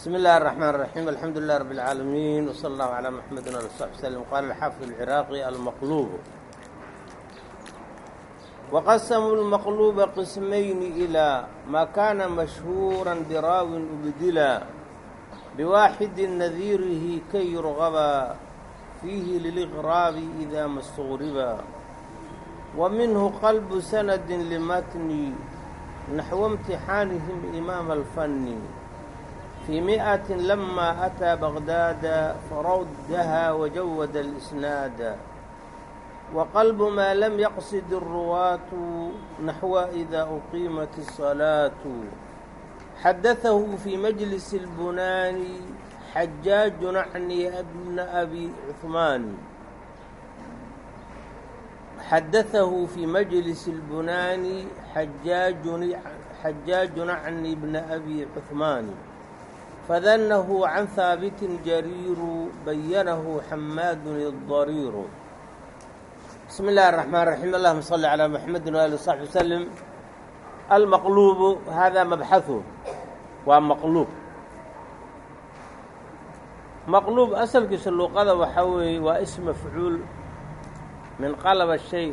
بسم الله الرحمن الرحيم الحمد لله رب العالمين وصلى الله على محمد وعلى صحبه وسلم قال الحافظ العراقي المقلوب وقسموا المقلوب قسمين إلى ما كان مشهورا براو أبدلا بواحد نذيره كي يرغب فيه للإغراب إذا ما استغربا ومنه قلب سند لمتن نحو امتحانهم إمام الفن في مئة لما أتى بغداد فردها وجود الإسناد وقلب ما لم يقصد الرواة نحو إذا أقيمت الصلاة حدثه في مجلس البنان حجاج نعني ابن أبي عثمان حدثه في مجلس البنان حجاج حجاج نعني ابن أبي عثمان fadanahu can haabitin jariiru bayanahu xamaadun idariiru bismi illaahi الraxmaan raxiim allahuma salli calaa muxamedin waali wsaxbi wslem almaqluubu hada mabxahu waa maqluub maqluub asalkiisa luqada waxaa weeye waa ism mafcuul min qalaba shay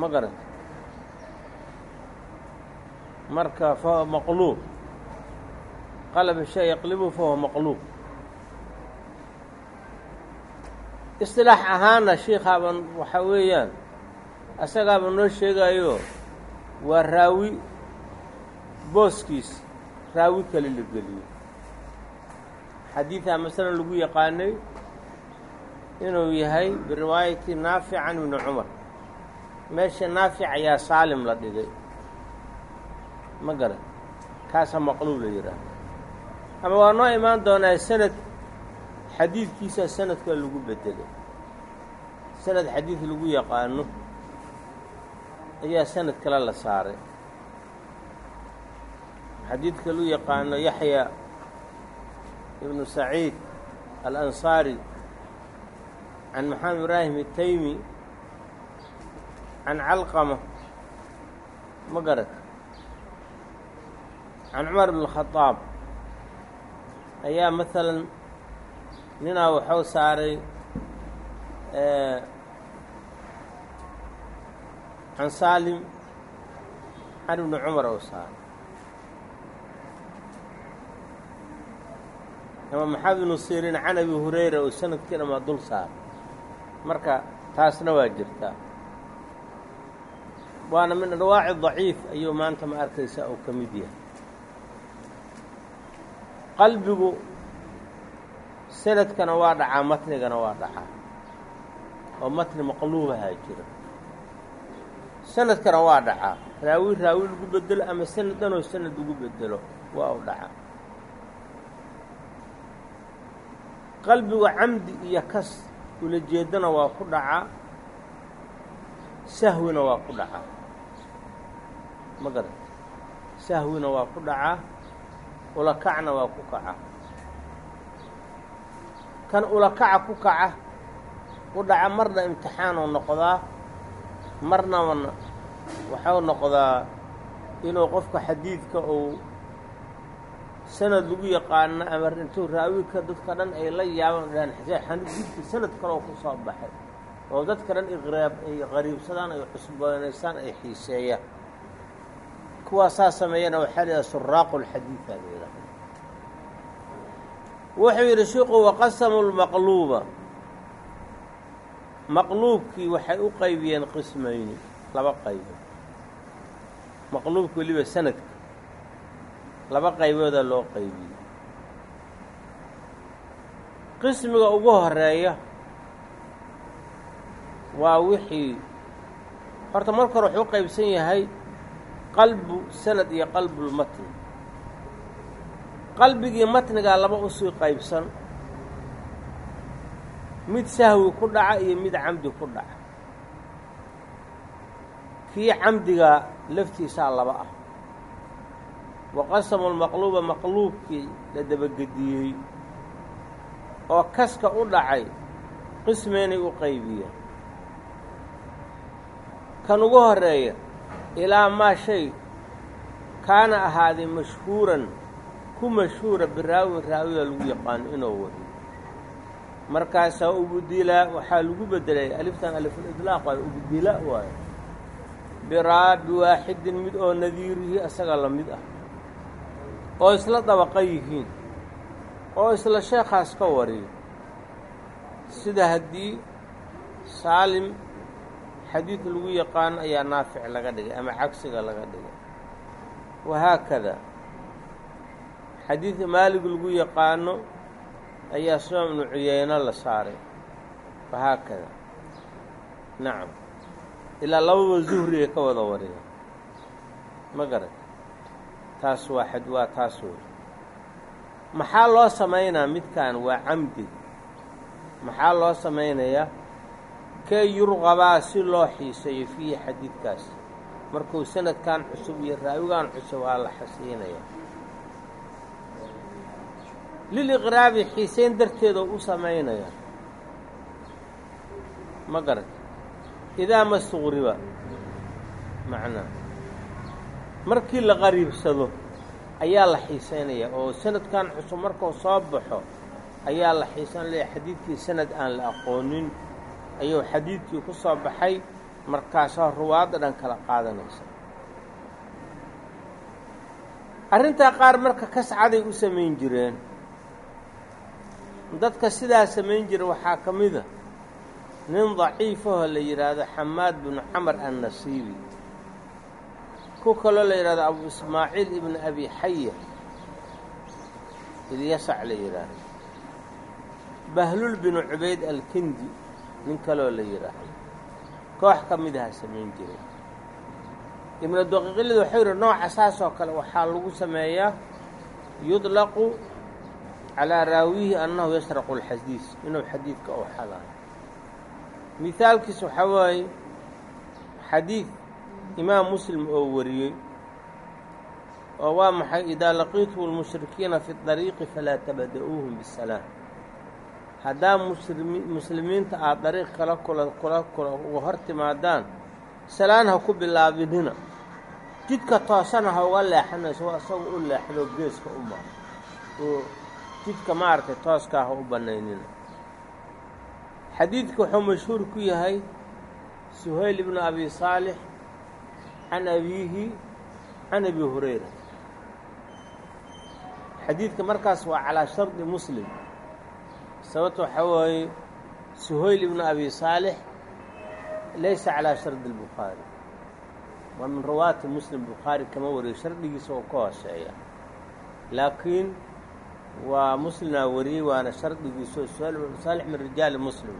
ma garat marka fahuwa maqluub. Qalaba shay yaqlibu fahuwa maqluub. Isilaax ahaana shiikaaban waxaa weeyaan asagaaba noo sheegayo waa raawi booskiis raawi kale la geliyo. Xadiidaa masalan lagu yaqaanay inuu yahay biriwaayati naafic can ibni cumar. Meesha naafic ayaa saalim la dhigay ma garan kaasaa maqluub la yidhaaha ama waa noo imaan doonaa sanad xadiidkiisa sanadka lagu bedelay sanad xadiid lagu yaqaano ayaa sanad kale la saaray. Xadiidka lagu yaqaano yaxya ibnu saciid alansaari can maxamed ibraahim الtaymi can calqama ma garat can cumar bn اkhadaab ayaa maalan ninaa waxuu saaray can saalim can ibni cumar ou saaray ama maxamed ibnu sirin can abi hurayra oo sannadkii dhamaa dul saaray marka taasna waa jirtaa waana min anwaaci daciif ayuu maanta ma arkaysaa oo ka mid yahay qalbigu sanadkana waa dhacaa matnigana waa dhacaa. Oo matni maqluubahaa jira sanadkana waa dhacaa. Raawi raawi lagu bedelo ama sanad dhanoo sanad lagu bedelo waa u dhacaa. Qalbigu camdi iyo kas ulajeedana waa ku dhacaa. Sahwina waa ku dhacaa. Ma garat sahwina waa ku dhacaa ulakacna waa ku kaca. Kan ulakaca ku kaca ku dhaca marna imtixaanuu noqdaa marnabana waxau noqdaa inuu qofka xadiidka uu sanad lagu yaqaano ama intuu raawika dadka dhan ay la dhahaan xadiidka sanad kale oo ku soo baxay oo dadka dhan iqraab ay qariibsadaan ay cusboonaysaan ay xiiseeyaan kuwaasaa sameeyana waxaa la yidhaha suraaqu lxadiida la yidhaha wuxuu yidhi shiku waqasamu lmaqluuba maqluubkii waxay u qaybiyeen qismayni laba qaybo maqluubka weliba sanadka laba qaybooda loo qaybiyey. Qismiga ugu horreeya waa wixii horta marka hore wuxuu u qaybsan yahay qalbu sanad iyo qalbulmatni qalbigii matnigaa laba u sii qaybsan. Mid sahwi ku dhaca iyo mid camdi ku dhaca. Kii camdigaa laftiisaa laba ah. Waqasamu lmaqluuba maqluubkii la dabagediyey. Oo kaska u dhacay qismeynay u qaybiyeen. Kan ugu horreeya ilaa maa shay kaana ahaaday mashhuuran ku mashhuura biraawin raawida lagu yaqaano inuu wariyo markaasaa ubudila waxaa lagu bedelay aliftan alifulidlaaq waayo ubudila waayo biraa biwaaxidin mid oo nadiirihi isaga la mid ah. Oo isla dabaqa yihiin. Oo isla sheekhaas ka wariyo sida haddii saalim xadiid lagu yaqaano ayaa naafic laga dhigay ama cagsiga laga dhigay. Wahaakada xadiidka maalig lagu yaqaano ayaa sufyaan ibnu cuyeyno la saaray. Wahaakada nacam ilaa lababa zuhri ay ka wada wariya ma garat taas waa xad waa taas wey. Maxaa loo samaynaa midkan waa camdig maxaa loo samaynayaa? Kee yurqabaa si loo xiiseeyo fiihi xadiidkaas? Markuu sanadkan cusub iyo raawigan cusub waa la xasiinayaa liliqraabi xiiseyn darteedoo u samaynaya. Ma garat idaa mastuqriba macnaa markii la qariibsado ayaa la xiiseynayaa oo sanadkan cusub markuu soo baxo ayaa la xiisanaya xadiidkii sanad aan la aqoonin ayuu xadiidkii ku soo baxay. Markaasoo ruwaadda dhan kala qaadanaysa. Arrintaa qaar marka kascaday u samayn jireen dadka sidaa samayn jira waxaa ka mida nin daciifahoo la yidhaahdo xamaad binu camar annasiibi. Ku kaloo la yidhahdo abu ismaaciil ibnu abi xaya ilyasac la yidhaahdo bahlul binu cubayd alkindi nin kaloo la yidhaahdo koox ka mid aha samayn jiray ibnu daqiiqilid waxau yidhi nooca saasoo kale waxaa lagu sameeyaa yudlaqu calaa raawihi annahu yasraqu alxadiis inuu xadiidka oo xadaayo mihaalkiis waxaa waaye xadiid imaam muslim oo wariyey oo waa maxay idaa laqiitum almushrikiina fi dariiqi falaa tabada-uuhum bisalaam haddaa muslimi muslimiinta aada dariiq kala kula kula kula uga hor timaadaan salaan ha ku bilaabinina jidka toosana ha uga leexanayso waa isaga u leexdo geeska u maro jidka maaragtay tooskaa ha u bannaynina xadiidka wuxuu mashhuur ku yahay suhayl ibnu abi saalix can abiihi can abi hurayra. Xadiidka markaas waa calaa shardi muslim. Sababta waxaa waaye suhayl ibnu abi saalix laysa calaa shardi albukhaari waa min rawaati muslim bukhaari kama wariyo shardigiisa oo ka hooseeya. Laakiin waa muslimnaa wariyey waana shardigiiso saalix min rijaali muslim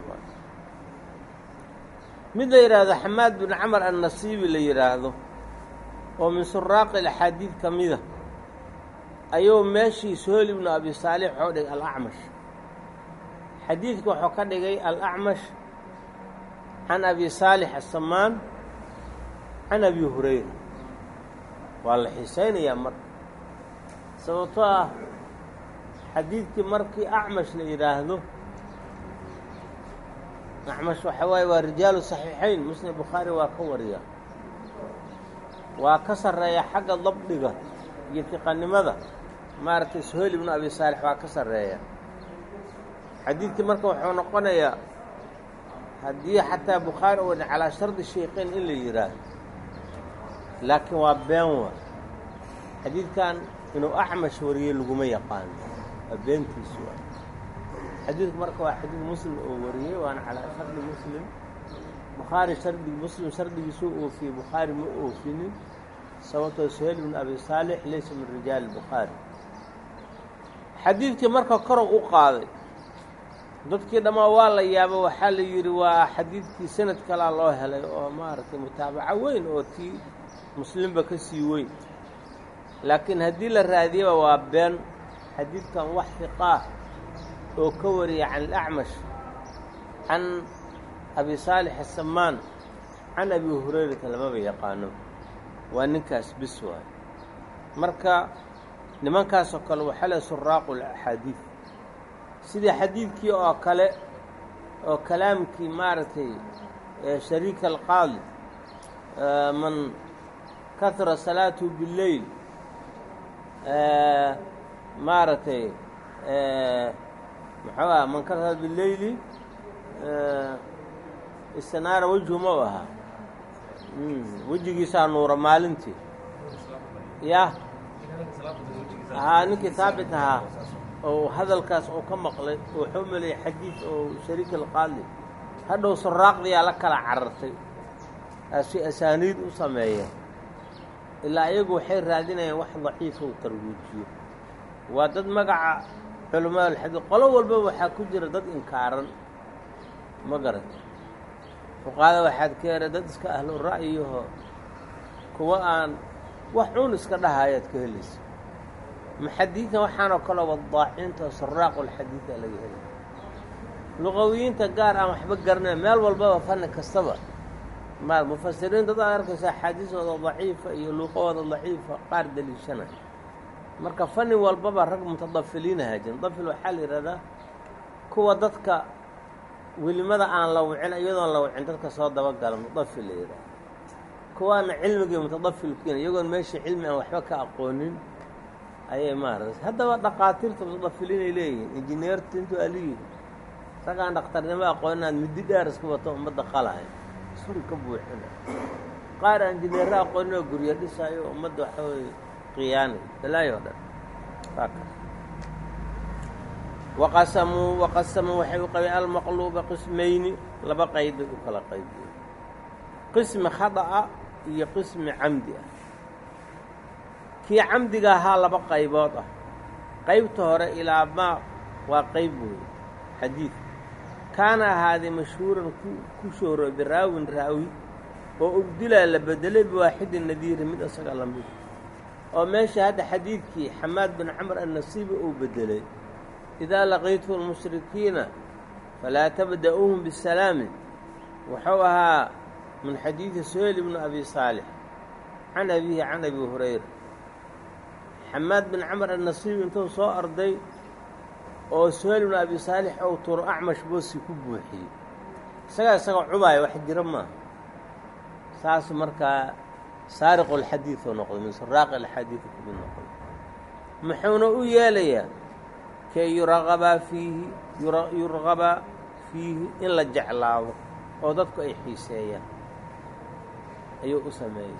mid la yidhaahdo xamaad bin camar annasiibi la yidhaahdo oo min suraaqi alaxaadiid ka mida ayuu meeshii suhayl ibnu abi saalix waxuu dhigay alacmash. Xadiidka wuxuu ka dhigay alacmash can abi saalix asamaan can abi hurayra. Waa la xiisaynayaa marka. Sababtoo ah xadiidkii markii acmash la yidhaahdo acmash waxaa waaye waa rijaalu saxiixayn muslim bukhaari waa ka wariya. Waa ka sarreeya xagga dabdiga iyo fiqanimada. Maaragtay suhayl ibnu abi saalix waa ka sarreeya. Xadiidkii marka wuxuu noqonayaa haddii xataa bukhaari u dhan calaa shardi sheikeyn in la yidhaahdo laakiin waa been wa. Xadiidkan inuu acmash wariyey laguma yaqaano waa beentiisu waa xadiidku marka waa xadiid muslim oo wariyey waana calaa shardi muslim. Bukhaari shardi muslim shardigiisuu oofiyey bukhaari ma oofinin. Sababtoo suhayl ibnu abi saalix laysa min rijaali bukhaari xadiidkii marka korow u qaaday dadkii dhammaa waa la yaaba waxaa la yidhi waa xadiidkii sanad kalaa loo helay oo maaragtay mutaabaco weyn oo tii muslimba ka sii weyn. Laakiin haddii la raadiyaba waa been xadiidkan wax fiqaah oo ka wariya can alacmash can abi saalix asamaan can abi hurayrata lamaba yaqaano. Waa ninkaas bis waay. Marka nimankaasoo kale waxaa le suraaqu laxaadiid sidii xadiidkii oo kale oo kalaamkii maaragtay shariika alqaadi man kahura salaatuhu billeyl maaragtay muxuu aha man kasad bileyli istinaara wejhu ma u ahaa wejigiisaa nuura maalintii ya. Haa ninkii haabit ahaa oo hadalkaas oo ka maqlay oo xumelay xadiid oo shariik alqaali hadhow saraaqdiyaa la kala carartay. Si asaaniid u sameeyeen ilaa iyagu waxay raadinayaan wax daciifa u tarwiijiyo waa dad magaca culamaa alxadiid qolo walba waxaa ku jira dad inkaaran. Ma garata fuqaada waxaad ka hera dad iska ahlu ra'yiho kuwa aan wax cuun iska dhahayaad ka helaysa muxadiidna waxaanoo kale wadaacinta saraaqulxadiida laga helay. Luqawiyiinta gaar aan waxba garanayn meel walbaba fanni kastaba. Mufasiriin dad aad arkaysa axaadiisooda daciifa iyo luuqahooda daciifa qaar daliishana marka fanni walbaba rag mutadafiliinaha jirin dafil waxaa la yidhahdaa kuwa dadka welimada aan la wicin iyadoon la wicin dadka soo dabagala mudafil la yidhahda kuwaana cilmigii mutadafilkiina iyagoon meesha cilmi aan waxba ka aqoonin ayay maarata haddaba dhaqaatiirta mutadafiliinay leeyihiin injineerta intuu aliyihi rag aan dhakhtarnimo aqoonin aad middi dheer iska wato ummadda qalahay. Suri ka buuxina qaar aan aqoonin oo guryo dhisaayo ummadda waxa weye qiyaanay balaayo o dhan waqasamuu waqasamuu waxay u qabeen almaqluuba qismayni. Laba qayb bay u kala qaybiyeen. Qismi khada'a iyo qismi camdi ah kii camdiga ahaa laba qaybood ah. Qaybta hore ilaa maa waa qayb weeye xadiid. Kaana ahaaday mashhuuran ku shooro biraawin raawi oo ubdilaa la bedelay biwaaxidin nadiiri mid isaga la mid oo meesha hadda xadiidkii xamaad bin camr annasiibi uu bedelay idaa laqiitum lmushrikiina falaa tabda'uuhum bisalaami wuxuu ahaa min xadiidi suhayl ibni abi saalix can abihi can abi hurayra. Xamaad bin camr annasiibi intuu soo arday oo suhayl ibnu abi saalix ou turo acmash boosi ku buuxiyey. Isagaa isagoo cubaaya wax jiro maaha. Saas markaa saariqu alxadiid oo noqday min saraaqi alxadiidi kumid noqday muxuuna u yeelayaa kee yuraqabaa fiihi yurqabaa fiihi in la jeclaado oo dadku ay xiiseeyaan ayuu u sameeyey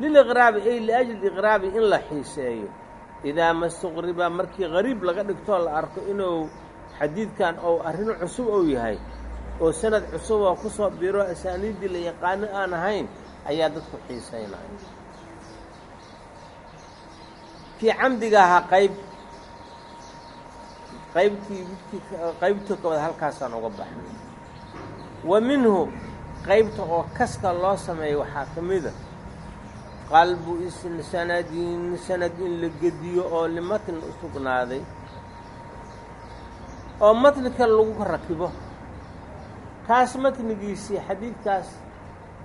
liliqraabi ay liajli iqraabi in la xiiseeyo. Idaa mastuqriba markii qariib laga dhigtoo la arko inuu xadiidkan ou arrin cusub ou yahay oo sanad cusub oo ku soo biro asaaniiddii la yaqaano aan ahayn ayaa dadku xiisaynaya kii camdiga ahaa qayb qaybtii midkii qaybtii koobaad halkaasaan uga baxnay. Wa minhu qaybta oo kaska loo sameeyo waxaa ka mida qalbu isn sanadin sanad in la gediyo oo limatn u sugnaaday oo matni kale lagu rakibo. Kaas matnigiisii xadiidkaas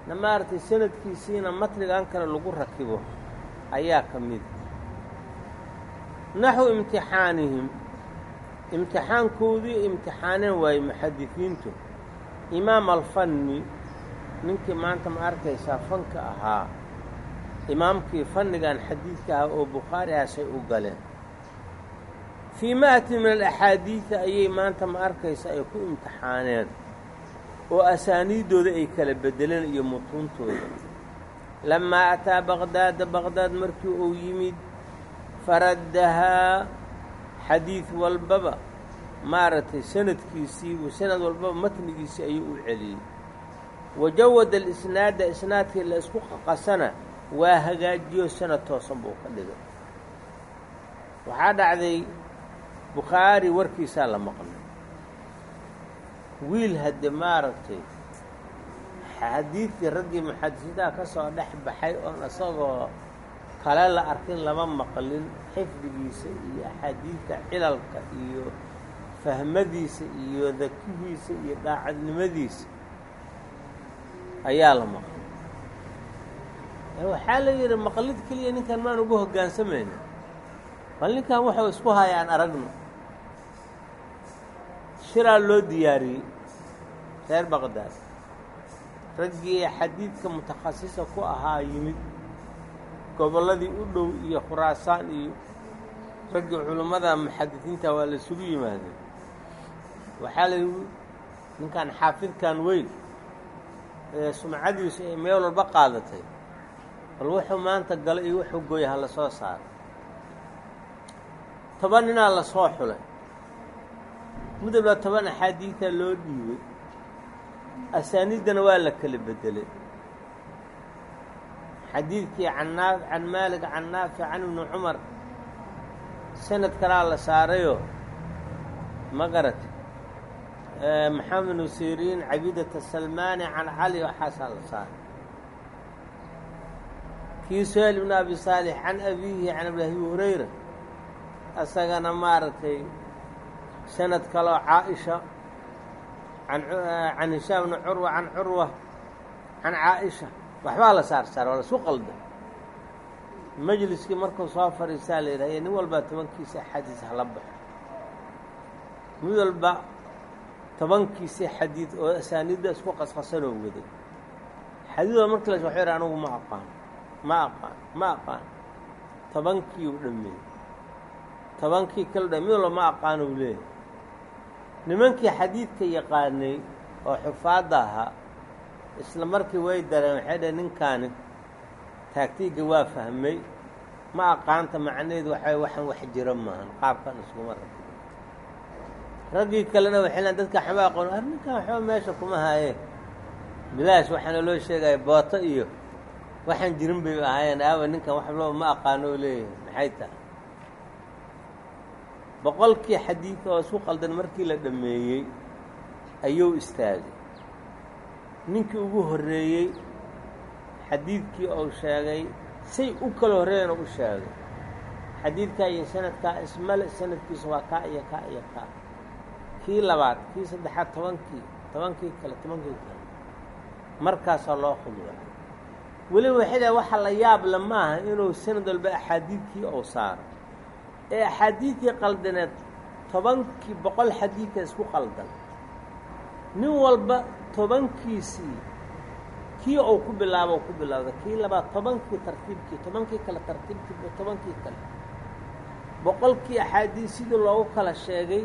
na maaragtay sanadkiisiina matnigan kale lagu rakibo ayaa ka mida naxwu imtixaanihim. Imtixaankoodii imtixaaneen waaye muxadifiintu imaam alfanni ninkii maanta ma arkaysaa fanka ahaa. Imaamkii fannigan xadiidka ah oo bukhaarihaasay u galeen. Fii ma'ati min alaxaadiida ayay maanta ma arkaysa ay ku imtixaaneen oo asaaniiddooda ay kala beddeleen iyo mutuuntooda lamaa ataa baqdaada baqdaad markii uu yimid faraddahaa xadiid walbaba maaragtay sanadkiisii sanad walbaba matnigiisii ayuu u celiyey. Wajawada alisnaada isnaadkii la isku qaqasana waa hagaajiyo sanad toosan buu ka dhigay. Waxaa dhacday bukhaari warkiisaa la maqlay wiil hadde maaragtay xadiidkii raggii muxadisiintaha ka soo dhex baxay oon isagoo kale la arkin lama maqlin xifdigiisa iyo axaadiidta cilalka iyo fahmadiisa iyo dakihiisa iyo daacadnimadiisa ayaa la maqlay. Waxaa la yidhi maqlid keliya ninkan maan ugu hoggaansamayna bal ninkan waxau isku hayaan aragno shiraa loo diyaariyey reer baqdaad. Raggii xadiidka mutakhasisa ku ahaa yimid gobolladii u dhow iyo khuraasaan iyo raggii culummada muxadisiinta waa la isugu yimaadeen. Waxaa la yidhi ninkan xaafidkan weyn ee sumcadiisu ay meel walba qaadatay bal wuxuu maanta galay iyo wuxuu gooya ha la soo saaro toban ninaa la soo xulay midabla toban axaadiida loo dhiibay. Asaaniiddana waa la kala bedelay. Xadiidkii canaa can maalig can naafic can ibni cumar sanad kalaa la saarayoo ma garat maxamed bnu siriin cabidata salmaani can cali waxaasaa la saaray. Kii suhayl ibnu abi saalix can abiihi can abi hurayra isagana maaragtay sanad kaloo caaisha can hishaam bni curwa can curwa can caaisha. Waxbaa la saar saar waa la isu qalda majliskii markuu soo fadhiistaa la yidhahye nin walbaa tobankiisa axaadiis hala baxo. Mid walba tobankiisa xadiid oo asaaniidda isku qasqasanoo waday. Xadiidoo markii las waxuu yidhi anugu ma aqaan ma aqaan ma aqaan. Tobankii u dhameeyey tobankii kala dha mid walba ma aqaan uu leeyahay nimankii xadiidka yaqaanay oo xufaadda ahaa isla markii way dareen waxay dhaheen ninkaani taagtiigga waa fahmay. Ma aqaanta macnaheedu waxaa waxaan wax jiro maahan qaabkan iskuma rag raggii kalena waxay lean dadka waxba aqoon ar ninkan waxba meesha kuma haayeen bilaash waxaana loo sheegaya booto iyo waxaan jirin bay ahaayeen. Aawa ninkan waxba ma aqaano oo leeyahay maxay tahay boqolkii xadiidka oo isku qaldan markii la dhammeeyey ayuu istaagay. Ninkii ugu horreeyey xadiidkii uu sheegay say u kala horreeyana u sheegay. Xadiidkaa iyo sanadkaa ismale sanadkiisa waa kaa iyo kaa iyo kaa kii labaad kii saddexaad tobankii tobankii kale tobankii kale. Markaasaa loo khudwa weliba waxay dahay waxa la yaabla maaha inuu sanad walba axaadiidkii uu saaro ee axaadiidkii qaldaneed tobankii boqol xadiidka isku qaldan. Nin walba tobankiisii kii uu ku bilaabo ku bilowda kii labaad tobankii tartiibkii tobankii kale tartiibkii tobankii kale. Boqolkii axaadiis sidii loogu kala sheegay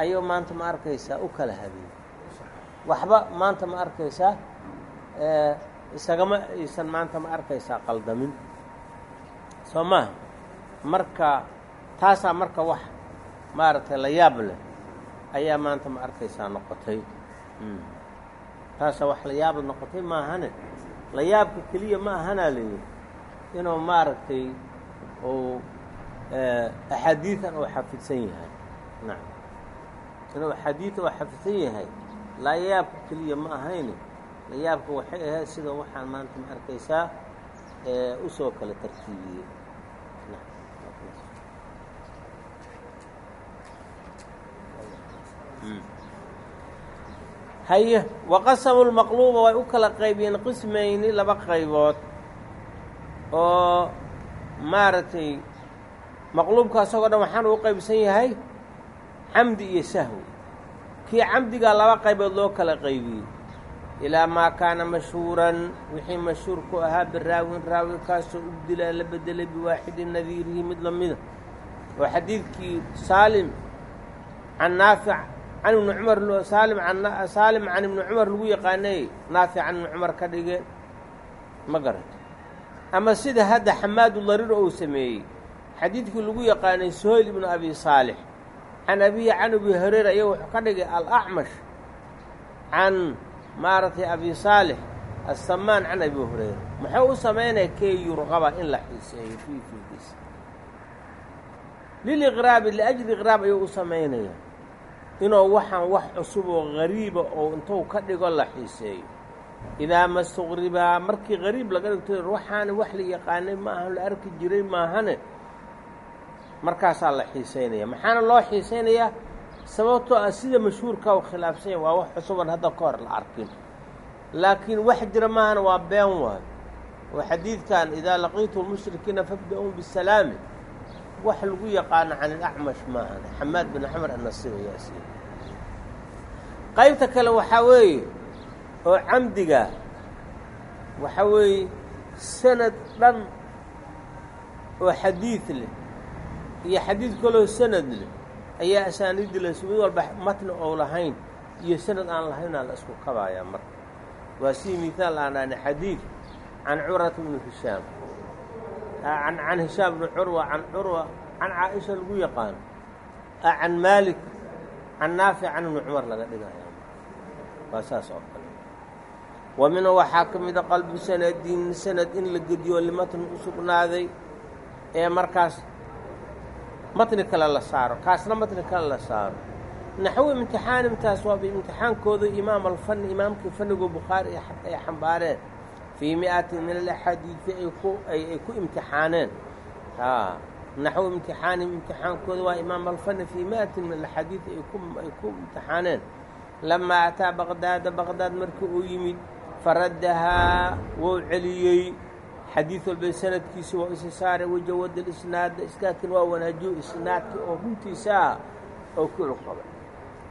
ayuu maanta ma arkaysaa u kala habeeyey. Waxba maanta ma arkaysaa isagama aysan maanta ma arkaysaa qaldamin. Soo maaha marka taasaa marka wax maaragtay la yaab leh ayaa maanta ma arkaysaa noqotay. Taasaa wax la yaab noqotay maahane la yaabka keliya ma ahanaa layidhi inuu maaragtay uu axaadiidan uu xafidsan yahay. Nacam inuu axaadiida uu xafidsan yahay la yaabka keliya ma ahayne. La yaabka waxay ahayd sida waxaan maanta ma arkaysaa u soo kala tartiibiyey haye waqasamu lmaqluuba way u kala qaybiyeen qismayni laba qaybood. Oo maaragtay maqluubka asagoo dhan waxaan uu qaybsan yahay camdi iyo sahwi. Kii camdigaa laba qaybood loo kala qaybiyey ilaa maa kaana mashhuuran wixii mashhuur ku ahaa biraawin raawi kaasoo ubdila la bedelay biwaaxidin nadiirihi mid lamida oo xadiidkii saalim can naafic can ibni cumar saalim saalim can ibni cumar lagu yaqaanay naafic can ibni cumar ka dhigeen ma garata ama sida hadda xamaadu darir uu sameeyey xadiidkii lagu yaqaanay suhayl ibnu abi saalix can abihi can abi hureyra iyo wuxuu ka dhigay alacmash can maaragtay abi saalix assamaan can abi hureyra muxuu u samaynaya kee yurqaba in la xiiseeyo fii fiigiisa liliqraabi liajli iqraab ayuu u samaynaya inuu waxaan wax cusub oo gariiba oo intuu ka dhigo la xiiseeyo idaa mastuqribaa markii gariib laga dhigto waxaana wax la yaqaanay ma ahan la arki jiray maahane markaasaa la xiiseynaya maxaana loo xiiseynayaa sababtoo ah sida mashhuurka u khilaafsanya waa wax cusuban hadda ka hor la arkin. Laakiin wax jira maahana waa been waayo oo xadiidkan idaa laqiitu lmushrikiina fabda-un bisalaami wax lagu yaqaano can ilacmash maahan xamaad bin axmed annasir ayaasi qaybta kale waxaa weeye oo camdiga waxaa weeye sanad dhan oo xadiid leh iyo xadiid kaloo sanad leh ayaa asaaniiddi las mid walba matni ou lahayn iyo sanad aan lahaynaa la isku kabaayaa marka. Waa sii mihaal aan dhahna xadiid can curata bni hishaam can hishaam bni curwa can curwa can caaisha lagu yaqaano can maalik can naafic can ibni cumar laga dhigaya waa saas oo kale wa minhu waxaa ka mida qalbu sanadin sanad in la gediyo limatni u sugnaaday ee markaas matni kale la saaro kaasna matni kale la saaro naxwo imtixaan imtaas waaba imtixaankooda imaam alfani imaamkii fanigu bukhaari ay xambaareen fii mi-atin min alaxaadiidi ay ku imtixaaneen a naxwo imtixaanim imtixaankooda waa imaam alfani fii mi-atin min alaxaadiid ay ku imtixaaneen lamaa ataa baqdaada baqdaad markii uu yimid faraddahaa wou celiyey xadiid walba sanadkiisi waa isi saaray wajawada isnaada iskaakin waa wanaajiyo isnaadkii oo runtiisa ah oo ku ilqabay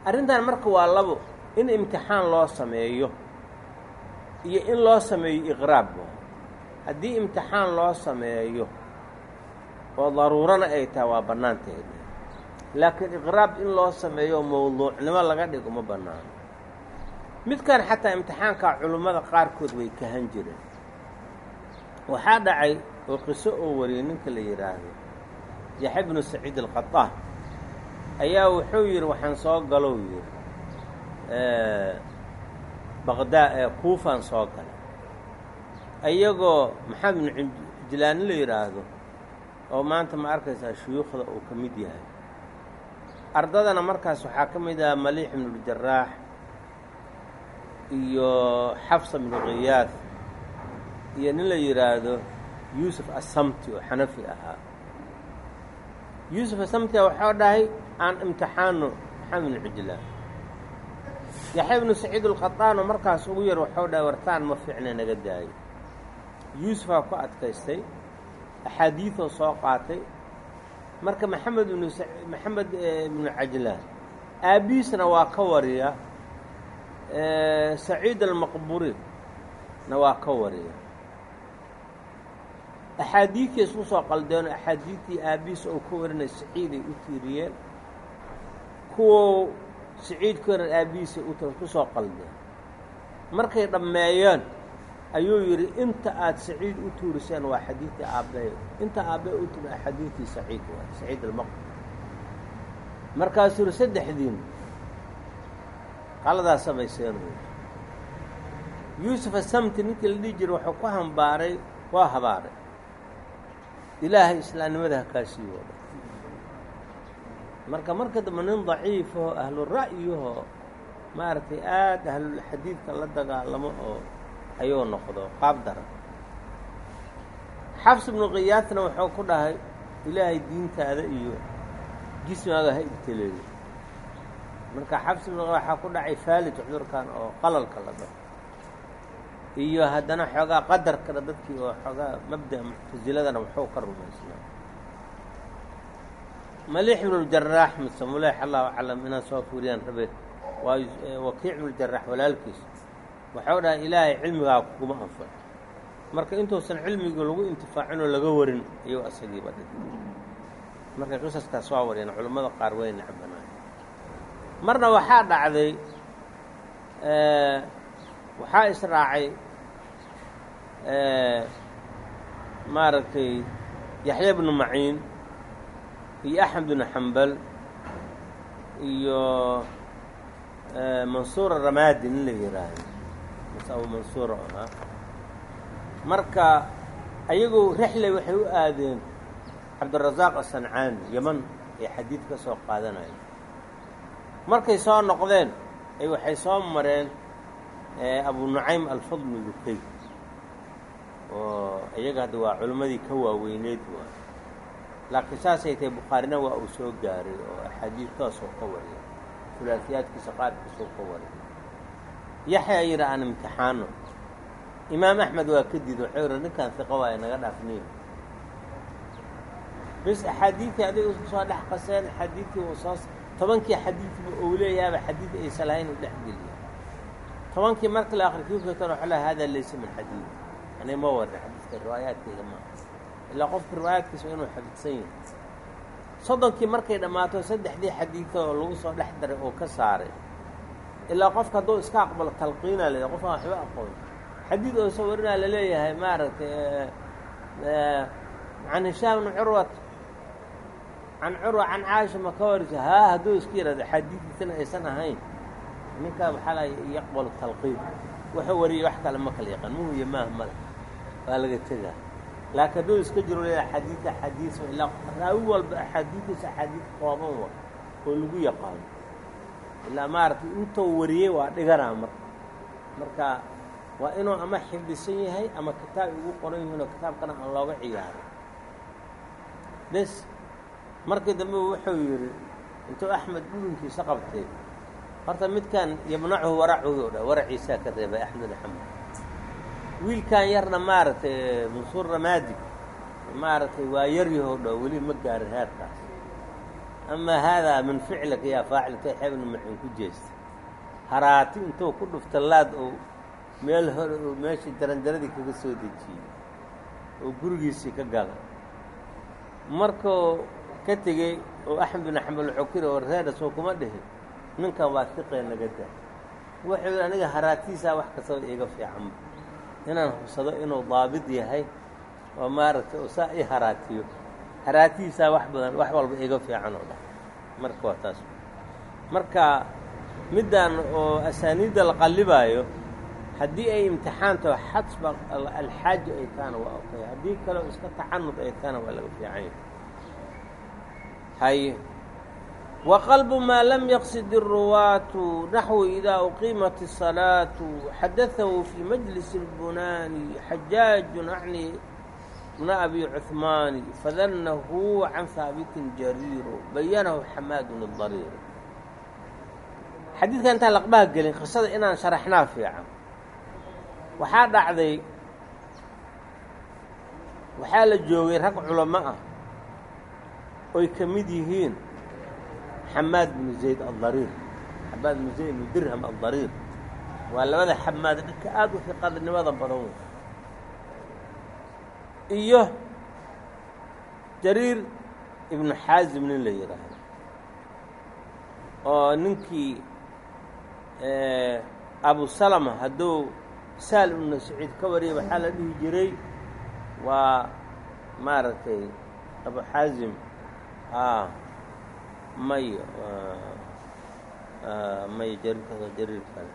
arrintan marka waa labo in imtixaan loo sameeyo iyo in loo sameeyo iqraab haddii imtixaan loo sameeyo oo daruurana ay tahay waa bannaanteed laakiin iqraab in loo sameeyo mawduucnimo laga dhigo ma bannaano midkan xataa imtixaankaa culummada qaarkood way kahan jireen. Waxaa dhacay oo qiso oo wariyey ninka la yidhaahdo yaxya bnu saciid alqataan ayaa wuxuu yidhi waxaan soo galow yidhi baqdaa kuufaan soo galay. Ayagoo maxamed bnu jilaani la yidhaahdo oo maanta ma arkaysaa shuyuukhda uu ka mid yahay. Ardadana markaas waxaa ka mid aha maliix ibnuuljaraax iyo xafsa khiyaad iyo nin la yidhaahdo yuusuf asamti oo xanafi ahaa. Yuusuf asamtia waxau dhahay aan imtixaano maxamed bnu cijlaan yaxya bnu saciid alkhadaano markaas ugu yar waxau dhahay wartaan ma fiicna naga daayo yuusufaa ku adkaystay axaadiidoo soo qaatay. Marka maxamed bnu maxamed ibnu cajlaan aabbihiisna waa ka wariya saciid almaqburi na waa ka wariya. Axaadiidtii isku soo qaldeen axaadiidtii aabbihiis oo ka warinay saciiday u tiiriyeen. Kuwo saciid ka waran aabbihiisay u ku soo qaldeen markay dhammeeyeen ayuu yidhi inta aada saciid u tuuriseen waa xadiidtii aabbee inta aabbee u timi xadiidtii saciid waa saciid almaqbur markaasuu yidhi saddexdiin. Qaladaa samayseen yuusuf asamti ninkii la dhihi jiray wuxuu ku hambaaray waa habaaray. Ilaahay islaamnimada hakaasii wada marka marka dambe nin daciifahoo ahlu ra'yahoo maaragtay aada ahlulxadiidka la dagaalamo oo ayuu noqdo qaab daran. Xafs ibnu khiyaadna wuxuu ku dhahay ilaahay diintaada iyo jismaaga ha ibteleeyo marka xafs ibnu waxaa ku dhacay faalij cudurkan oo qalalka la dhaho iyo haddana xoogaa qadarkana dadkii oo xoogaa mabda muctasiladana wuxuu ka rumaysnaa maliix ibnuljarax mise muleex allahu aclam inaan soo fuuriyaan rabe waa wakiic ibnuljarax walaalkiis waxau dhahay ilaahay cilmigaa kuguma anfaco marka intuusan cilmiga lagu intifaacinoo laga warin ayuu asagiiba marka qisaskaas waa wariyeen culammada qaar way necbanaayo marna waxaa dhacday waxaa israacay maaragtay yaxya bnu maciin iyo axmed bnu xambal iyo mansuur ramadi nin la yidhaahdo mase abu mansuur oo ahaa marka ayagu rexley waxay u aadeen cabdirasaaq asancaani yeman ee xadiid ka soo qaadanaya. Markay soo noqdeen ay waxay soo mareen abu nucaym alfadl lukey oo iyaga hadda waa culimmadii ka waaweyneyd waa laakiin saasay tahay bukhaarina waa uu soo gaaray oo axaadiid toosoo ka wariya fulaafiyaadkiisa qaarkiisoo ka wariya yaxyaa yidhi aan imtixaano. Imaam axmed waa ka diid waxuu yihi ninkan hiqo waa inaga dhaafniin bis axaadiidtii isku soo dhex qaseen xadiidkii uu soo tobankii xadiidba uu leeyahaaba xadiid aysa lahayn uu dhex geliya. Tobankii marka la akri kii katan waxa la hada laysa min xadiid. Ani ma warin xadiidka riwaayaadkayga maaha ilaa qofka riwaayaadkiisa waa inuu xafidsan yahay. Soddonkii markay dhammaato saddexdii xadiida oo lagu soo dhex daray oo ka saaray ilaa qofka hadduu iska aqbalo talqiina la qofkaan waxba aqoon. Xadiid oo soo warinaa la leeyahay maaragtay can hishaam bni curwat can curwa can caaisha ma ka warisa haa hadduu iska yihahdo xadiidkiisana aysan ahayn. Ninkaa waxaa la yaqbalu talqiin. Wuxuu wariyay wax kale ma kala yaqaan muhuya maaha male waa laga tegaa laakiin hadduu iska jiro leeyahay xadiidka xadiis ilaa raawi walba axaadiidkiisa axaadiid kooban wa oo lagu yaqaano ilaa maaragtay intuu wariyey waa dhiganaa mar. Marka waa inuu ama xifdisan yahay ama kitaab ugu qoran yihiin oo kitaabkana aan looga ciyaarin. Bes markii dambe wuxuu yidhi intuu axmed dhudunkiisa qabtay horta midkan yamnachu waracuhu dha waraciisaa ka reebay axmed axmed wiilkan yarna maaragtay mansuur ramaadig maaragtay waa yaryahoo dho weli ma gaarin heerkaas. Amaa haadaa min ficlika yaa faacilka xebnu macin ku jeesta haraati intuu ku dhufta laad oo meel hore oo meeshii darandaradii kaga soo dejiyey oo gurigiisii ka galay. Markuu ka tegey oo axmed bin xambal xokir oo reedha soo kuma dhihin ninkan waa siqee naga daa. Wuxuu yidhi aniga haraatiisaa wax kastaba iiga fiicanba inaan hubsado inuu daabid yahay oo maaragtay oo saa ii haraatiyo. Haraatihiisaa wax badan wax walba iiga fiican oo dhan. Marka waa taas. Marka middan oo asaaniidda la qallibaayo haddii ay imtixaanto xadba alxaaja ay taana waa okay. Haddii kaleo iska tacanud ay taana waa laga fiican haye waqalbu maa lam yaqsid iruwaatu naxwu idaa uqiimat isalaatu xadadahu fii majlis اlbunaani xajaajun acni bna abi cuhmaani fadannahu can haabitin jariiro bayanahu xamaadun idariiro xadiidka intaan laqbaha gelin qisada inaan sharaxnaa fiican. Waxaa dhacday waxaa la joogay rag culamo ah oy ka mid yihiin xamaad bnu zayd aldariir xamaad bnu zayd bnu dirham aldariir waa labada xamaad dhinka aada u fiqadnimada badan wey iyo jariir ibnu xaazim nin la yidhaahdo oo ninkii abu salama hadduu saal ibnu saciid ka wariyay waxaa la dhihi jiray waa maaragtay abu xaazim a may may jariirka jariir kale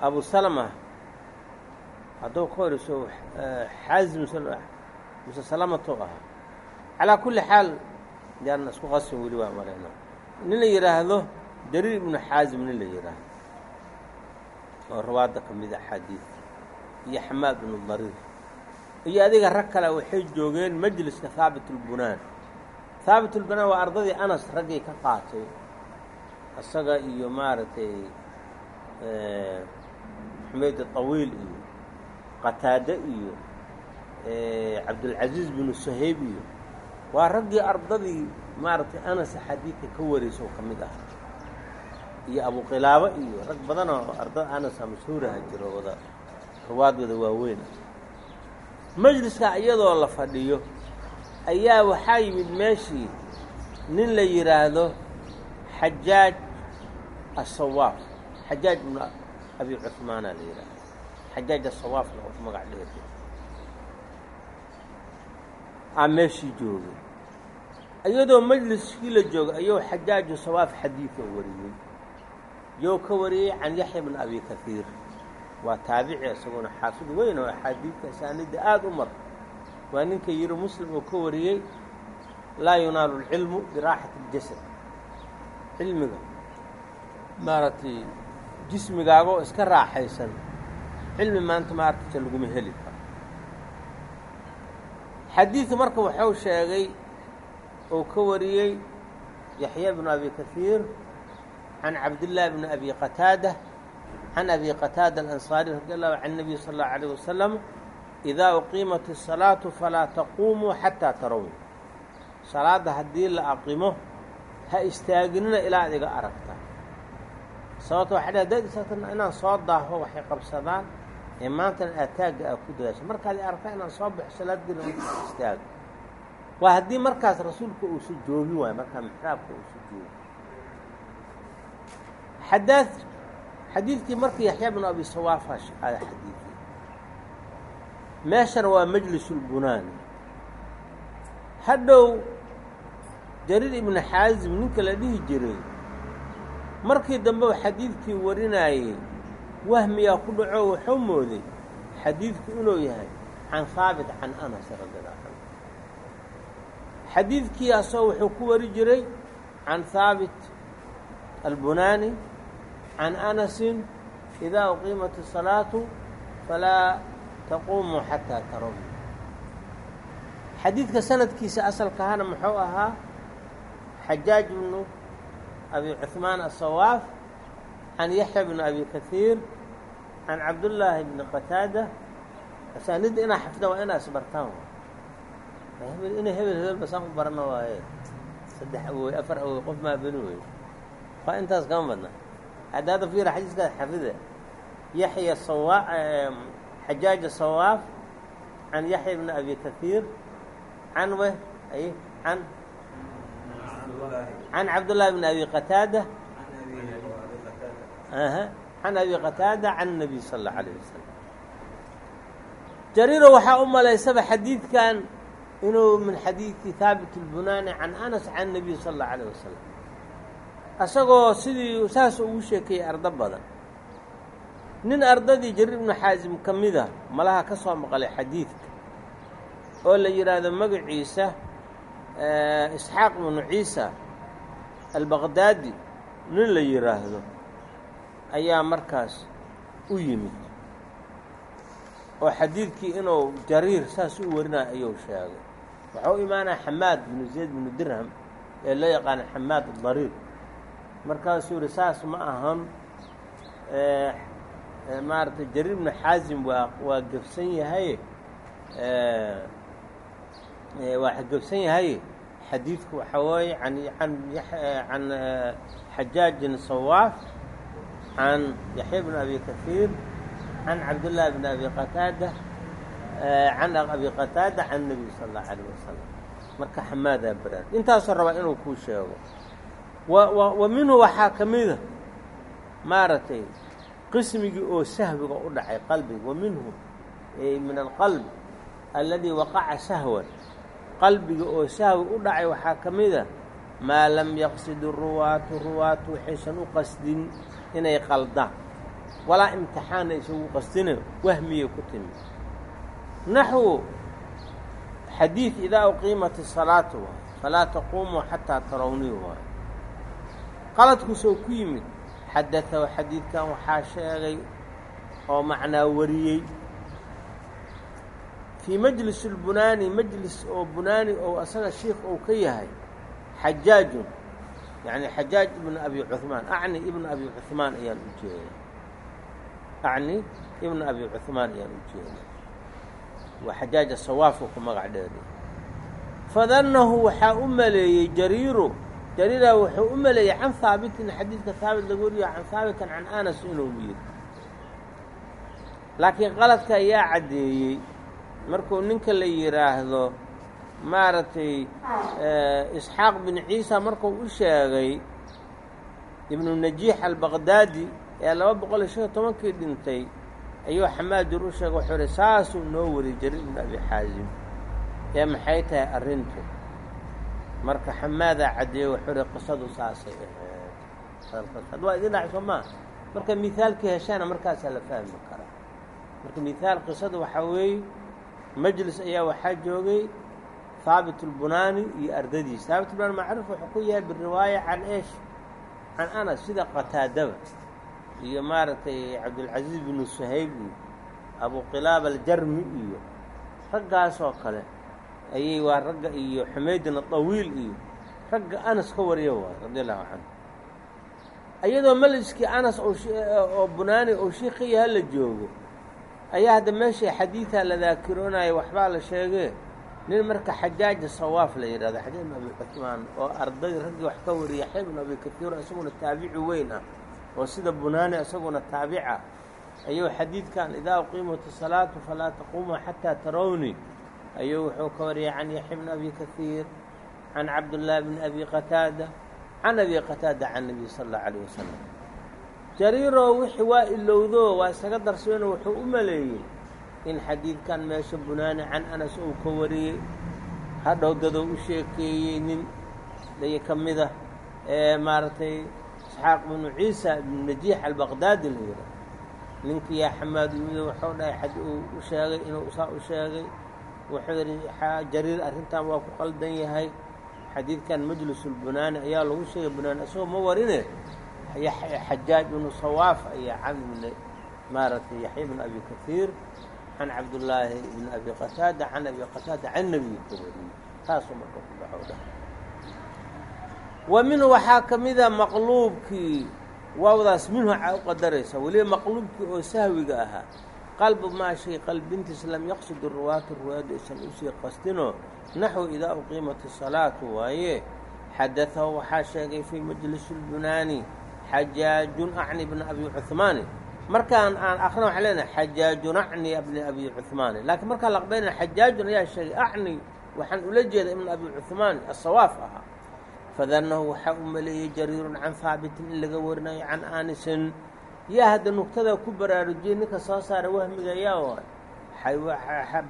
abu salama hadduu ka wariso xaazim muse salamato ahaa. Calaa kulli xaal yaana isku qasin weli waa marayna nin la yidhaahdo jariir ibnu xaazim nin la yidhaahdo oo rawaadda ka mid axaadiidka iyo xamaad ibnu dariir iyo adiga rag kale waxay joogeen majliska haabit ulbunaan haabit ulbanaan waa ardadii anas raggay ka qaatay isaga iyo maaragtay xumayd طawiil iyo qataade iyo cabdulcaziiz binu sahayb iyo waa raggii ardadii maaragtay anas xadiidka ka warayso ka mid ah. Iyo abuqilaabo iyo rag badan oo ardada anasa mashhuuraha jiro wada rawaadooda waaweyn. Majliska iyadoo la fadhiyo ayaa waxaa yimid meeshii nin la yidhaahdo xajaaj asawaaf. Xajaaj ibnu abi cuhmaana la yidhaahdo xajaaj asawaafna of magac dheer aa meeshii joogay. Iyadoo majliskii la joogay ayuu xajaaju sawaaf xadiida wariyey. You ka wariyey can yaxya bn abi kahiir waa taabici isaguna xaafid weyn oo axaadiidka asaanidda aada u mar waa ninka yidhi muslim oo ka wariyey laa yunaalu اlcilmu biraaxati اljasad cilmiga maaragtay jismigaagoo iska raaxaysan. Cilmi maanta maaragtaysa laguma heli karo. Xadiidku marka wuxuu sheegay oo ka wariyey yaxya bnu abi kahiir can cabdillaahi bni abi qataada can abi qataada alansaari radi allahu can nabiy sal allahu alayh wasalam idaa uqiimat الsalaatu falaa taquumuu xataa tarown salaadda haddii la aqimo ha istaaginina ilaa ad iga aragta sababto waxay dhah dad isaatana inaan soo daaho waxay qabsadaan ee maantana aataagga aa ku dadaasha markaad arka inaan soo baxo salaad gelin markaa istaaga waa haddii markaas rasuulka uusa joogi waayo markaa mixraabka uusa joogi xadaa xadiidkii markii yaxya bnu abi sawaafa xadiidkii meeshana waa majlisulbunaani hadhow jariir ibnu xaasim ninka la dhihi jiray markii dambeba xadiidkii warinaayey wahmiyaa ku dhaco wuxuu mooday xadiidku inuu yahay can haabit can anas radiallahu canhu. Xadiidkii asoo wuxuu ku wari jiray can haabit albunaani can anasin idaa uqiimat الsalaatu falaa taquumuu xataa tarow xadiidka sanadkiisa asalka ahana muxuu ahaa xajaaj bnu abi cuثmaan aلsawaaf can yaxya bni abi kahiir can cabdullaahi bni qataada. Asaanidda inaa xafida waa inaa isbartaan inay hebel hebel basaan u barano waaye. Saddex awey afar awey qof maa beni wey waa intaas kama badna hadda fiira xadiiskaas xafida yaxya sawa xajaaja sawaaf can yaxya bni abi kahiir can we ay can can cabdullaahi bni abi qataada aha can abi qataada can الnabiy sala اllahu alayh wasalam jariiro waxaa u malaysaba xadiidkan inuu min xadiidki haabit اlbunaani can anas can الnabiy sala اllahu alayh wasalam asagoo sidii saas ugu sheekeeyey ardo badan nin ardadii jariir ibnu xaasim ka mida malaha ka soo maqlay xadiidka oo la yidhaahdo magaciisa isxaaq ibnu ciisa albaqdaadi nin la yidhaahdo ayaa markaas u yimid. Oo xadiidkii inuu jariir saas u warinayo ayuu sheegay. Waxau imaanaya xamaad binu zayd binu dirham ee loo yaqaana xamaad dariir markaasuu yihi saas ma ahan maaragtay jariir ibnu xaasim waa waa gebsan yahay waa gebsan yahay xadiidku waxaa weeye an an can xajaajin sawaaf can yaxya bn abi kahiir can cabdillaahi bn abi qataada can abi qataada can nebiy sala allahu alayh wasalam marka xamaadaa baraad intaasoo rabaa inuu kuu sheego. Wa minhu waxaa ka mida maaragtay qismigii oo sahwiga u dhacay qalbiga wa minhu min alqalb alladii waqaca sahwan. Qalbiga oo sahwi u dhacay waxaa ka mida maa lam yaqsid ruwaatu ruwaatu waxaysan u qasdin inay qaldaan. Walaa imtixaanna isagu qasdine wahmiyay ku timi. Naxwu xadiid idaa uqiimat isalaatu waay falaa taquumuu xataa tarownii waay qaladkuusoo ku yimid xadadahu xadiidkan waxaa sheegay oo macnaa wariyey fii majlis اlbunaani majlis oo bunaani oo asaga shiikh ou ka yahay xajaajun yani xajaaj ibn abi cuثmaan acni ibn abi cuثmaan ayaan u jeeda acni ibn abi cuثmaan ayaan u jeeda waa xajaaja sawaafku ku magac dheeriy fadanahu waxaa u maleeyey jariiru jariira wuxuu u maleeyey can haabitin xadiidka haabit laga wariyo can haabitan can anas inuu yiri. Laakiin qaladka ayaa caddeeyey. Markuu ninka la yidhaahdo maaragtay isxaaq bin ciisa markuu u sheegay ibnu najiix albaqdaadi ee laba boqol iyo shan iyo tobankii dhintay ayuu xamaadir u sheegay wuxuu ihi saasuu noo wariyey jariir ibnu abi xaasim. Ee maxay tahay arrintu marka xamaadaa caddeeyey wuxuu ihi qisadu saasay ahayd. Waa idin dhacay soo maa marka mihaalkii heshaana markaasaa la fahmi karaa. Marka mihaal qisada waxaa weeye majlis ayaa waxaa joogay haabit اlbunaani iyo ardadiisa. Haabit اlbunaani macruuf wuxuu ku yahay biriwaaya can esh can anas sida qataadaba iyo maaragtay cabdilcaziiz binu suhayb iyo abu qilaab aljarmi iyo raggaasoo kale ayay waa ragga iyo xumaydin طawiil iyo ragga anas ka wariya waay radi allahu canhu. Iyadoo meliskii anas oo bunaani ou shiikhiya hala joogo ayaa hadda meesha xadiidaa la daakiroonaya waxbaa la sheegee nin marka xajaaja sawaaf la yidhahdo xajaaj ibn abi cusmaan oo arday raggii wax ka wariya yaxya ibn abi katiir isaguna taabici weyn ah oo sida bunaani isaguna taabic ah ayuu xadiidkan idaa uqiimat salaatu falaa taquuma xataa tarawni ayuu wuxuu ka wariyay can yaxya bn abi kaiir can cabdullaahi bni abi qataada can abi qataada can nebiy sal allahu calayh wasalam jariiroo wixii waa ilowdo waa isaga darsoyna wuxuu u maleeyey in xadiidkan meesha bunaani can anas uu ka wariyey hadhow dadoo u sheekeeyey nin day ka mida ah, ee maaragtay isxaaq binu ciisa ibnu najiix albaqdaadi la yidhaah ninkii yaa xamaad yimid wuxuu dhahay xad uu u sheegay inuu saa u sheegay wuxuu yidhi jariir arrintan waa ku qaldan yahay. Xadiidkan majlisulbunaani ayaa lagu sheegay bunaani isagoo ma warine? Xajaaj bnu sawaaf ayaa ibn maaragtay yaxya bn abi kahiir can cabdullaahi bn abi qataada can abi qataada can nebiyi ka wariyey. Taasuu marka ku dhahay wa minhu waxaa ka mida maqluubkii waawdaas minhu u qadaraysa weliba maqluubkii oo sahwiga ahaa qalbu maa shay qalbintiis lam yaqsud ruwaatu ruwaadu aysan u sii qasdinoo naxwu idaa uqiimat isalaatu waaye xadatahu waxaa sheegay fii majlisi lbunaani xajaajun acni bna abi cuhmaani markaan aan akrin waxaan leenahay xajaajun acni bni abi cuhmaani laakiin markaan laqbaynana xajaajun ayaa sheegay acni waxaan ula jeeda ibn abi cuhmaan asawaaf ahaa fadanahu waxaa u maleeyey jariirun can haabitin in laga warinayo can aanisin yaa hadda nugtada ku baraarujiyey ninka soo saara wahmiga yaa waay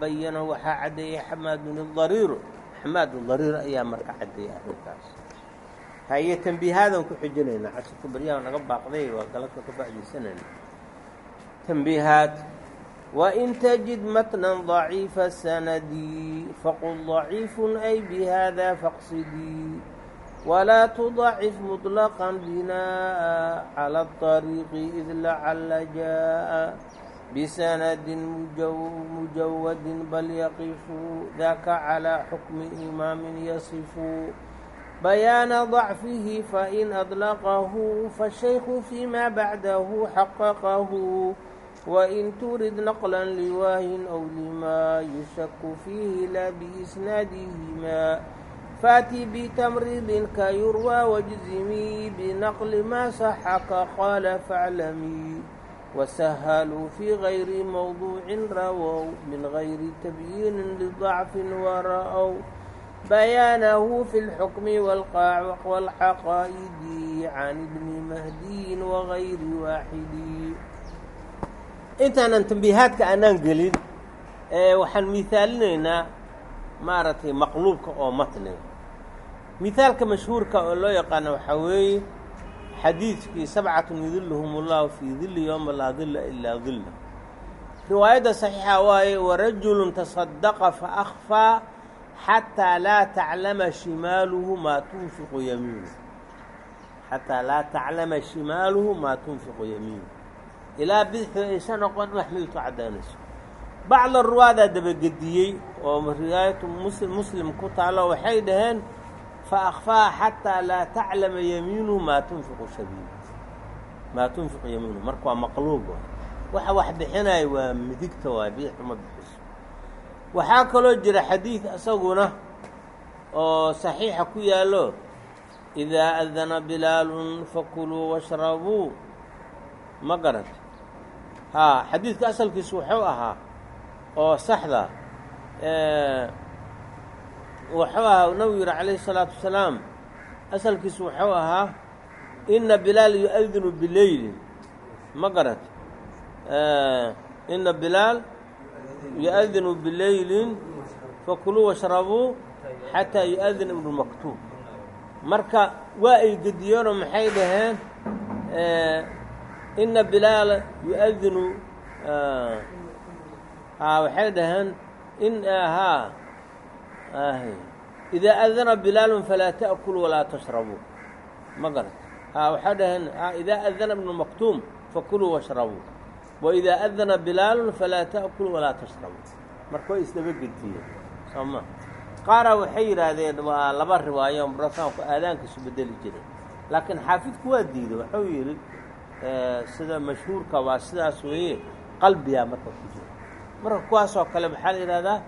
bayano waxaa caddeeyey xamaadun dariiru xamaadu dariir ayaa marka caddeeyey arrintaas. Haye tambiihaadan ku xijinayna casirka baryaha naga baaqday waa galabka ka faaidaysanayna tambiihaad wain tajid matnan ضaciifa sanadi faqul ضaciifun ay bihada faqsidii walaa tudacif muطlaqan binaa'a cala aطariiqi id lacala jaa'a bisanadin mujawadin bal yaqifu daka calaa xukmi imaamin yasifu bayaana dacfihi fain adlaqahu faاshaykhu fima bacdahu xaqaqahu wain turid naqla liwaahin aw lima yushaku fiihi la biisnaadihima فاتي بتمريض كيروى واجزمي بنقل ما صحك قال فاعلمي وسهلوا في غير موضوع رووا من غير تبيين لضعف ورأوا بيانه في الحكم والقاع والعقائد عن ابن مهدي وغير واحد intaanan tanbiihaadka aanaan gelin waxaan miisaalinaynaa maaragtay مقلوبك oo matniga mihaalka mashhuurka oo loo yaqaano waxaa weeye xadiidkii sabcatun yudilluhum ullahu fii dilli yowma laa dilla ilaa dilla riwaayadda saxiixa waaye warajulun tasadaqa faakfaa xataa laa taclama shimaaluhu maa tunfiqu yamiinuhu xataa laa taclama shimaaluhu maa tunfiqu yamiinuhu ilaa bidixdu aysa noqon wax midigtu caddaynayso bacda ruwaadaa dabagediyey oo riwaayatu muslim muslim ku taalo waxay dhaheen fa akfaa xataa laa taclama yamiinuhu maa tunfiqu shabiil maa tunfiqu yamiinuhu marka waa maqluub waxa wax bixinaya waa midigta waay bidixdu ma bixiso waxaa kaloo jira xadiid isaguna oo saxiixa ku yaallo idaa adana bilaalun fakuluu washrabuu ma garanta haa xadiidka asalkiisu wuxuu ahaa oo saxda wuxuu ahaa nabigu yihi calayhi الsalaatu wasalaam asalkiisu wuxuu ahaa ina bilaal yu-adinu bileylin ma garanta ina bilaal yu-adinu bileylin fakuluu washrabuu xataa yu-adin ibnu maktuub. Marka waa ay gediyeenoo maxay dhaheen? Ina bilaala yu-adinu waxay dhaheen in haa idaa adana bilaalun falaa ta'kuluu walaa tashrabuu ma garat waxay dhaheen idaa adana ibnu maktuum fakuluu washrabuu wa idaa adana bilaalun falaa ta'kuluu walaa tashrabuu marka way isdaba gediyeen soo ma qaaraa waxay yidhaahdeen waa laba riwaayo murasaanku aadaankiisu bedeli jiray laakiin xaafidku waa diiday wuxuu yidhi sida mashhuurka waa sidaas weeye qalbiyaa marka ku jira marka kuwaasoo kale maxaa la yidhahdaa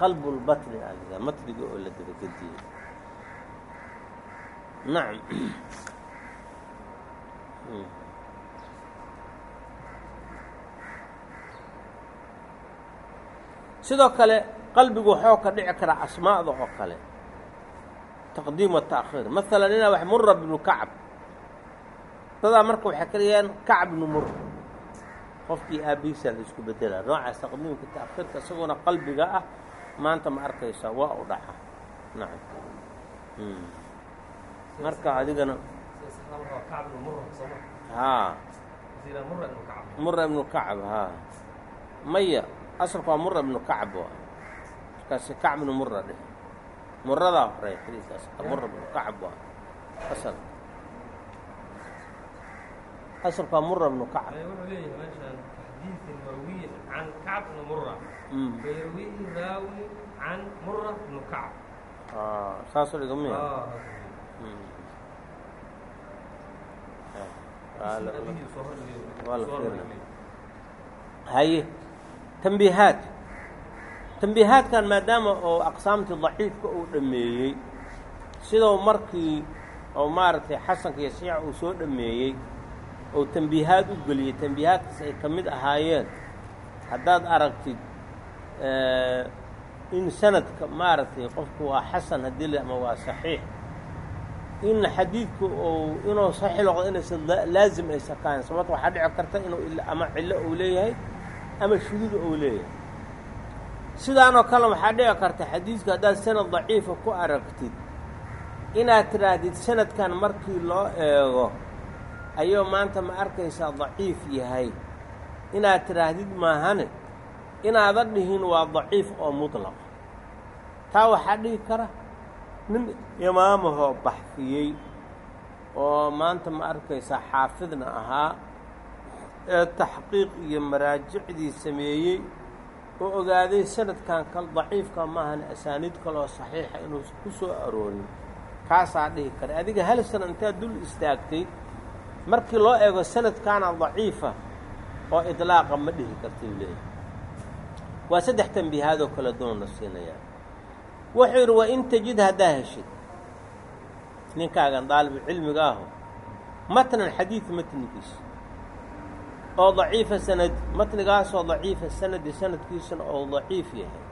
qalbulbatni aa ladaa matniga oo la dabagediyey nacam hmm. sidoo kale qalbigu waxoo ka dhici karaa asmaa'da oo kale. Taqdiim wa ta'khiir maalan inaa wax mura bnu kacb dadaa marka waxay ka dhigayaan kacb bnu mur qofkii aabbihiisaa la isku beddelaa noocaas taqdiimka ta'khiirka isagoona qalbiga ah maanta ma arkaysa waa u dhaca. Nacam. Marka adigana haa. Mura ibnu kacb haa. Maya asalku waa mura ibnu kacb waa. Markaasi kacb ibnu mura dheh. Muradaa horreeya xadiidkaas mura ibnu kacb waa. Asal. Asalku waa mura ibnu kacb can mura bnu kacb saasoo dhigamiya waa la fiirina haye tambiihaad tambiihaadkan maadaama oo aqsaamtii daciifka uu dhammeeyey sidou markii oo maaragtay xasanka iyo saxiixa uu soo dhammeeyey oo tambiihaad u geliyey tambiihaadkaas ay ka mid ahaayeen. Haddaad aragtid in sanadka maaragtay qofku waa xasan haddii la ama waa saxiix. In xadiidku ou inuu saxiix noqdo inaysan laazim aysan kahayn sababto waxaa dhici karta inuu ama cillo uu leeyahay ama shuduud ou leeyahay. Sidaanoo kale waxaa dhici karta xadiidku haddaad sanad daciifa ku aragtid. Inaad tidhaahdid sanadkan markii loo eego ayuu maanta ma arkaysaa daciif yahay. Inaad tidhaahdid maahane inaadan dhihin waa daciif oo mudlaqa taa waxaa dhihi kara nin imaamahoo baxfiyey oo maanta ma arkaysaa xaafidna ahaa ee taxqiiq iyo maraajicdii sameeyey oo ogaaday sanadkan kal daciifka maahan asaaniid kaleoo saxiixa inuusan ku soo aroorin. Kaasaa dhihi kara adiga hal sana intaad dul istaagtay markii loo eego sanadkaana daciifa oo idlaaqa ma dhihi kartay leeyahy waa saddex tambiihaadoo kala doon la siinayaa. Wuxuu yidhi waa in tajid haddaa heshid. Ninkaagan daalibu cilmiga aho matnan xadiid matnigiisa oo daciifa sanad matnigaasoo daciifa sanadi sanadkiisuna oo daciif yahay.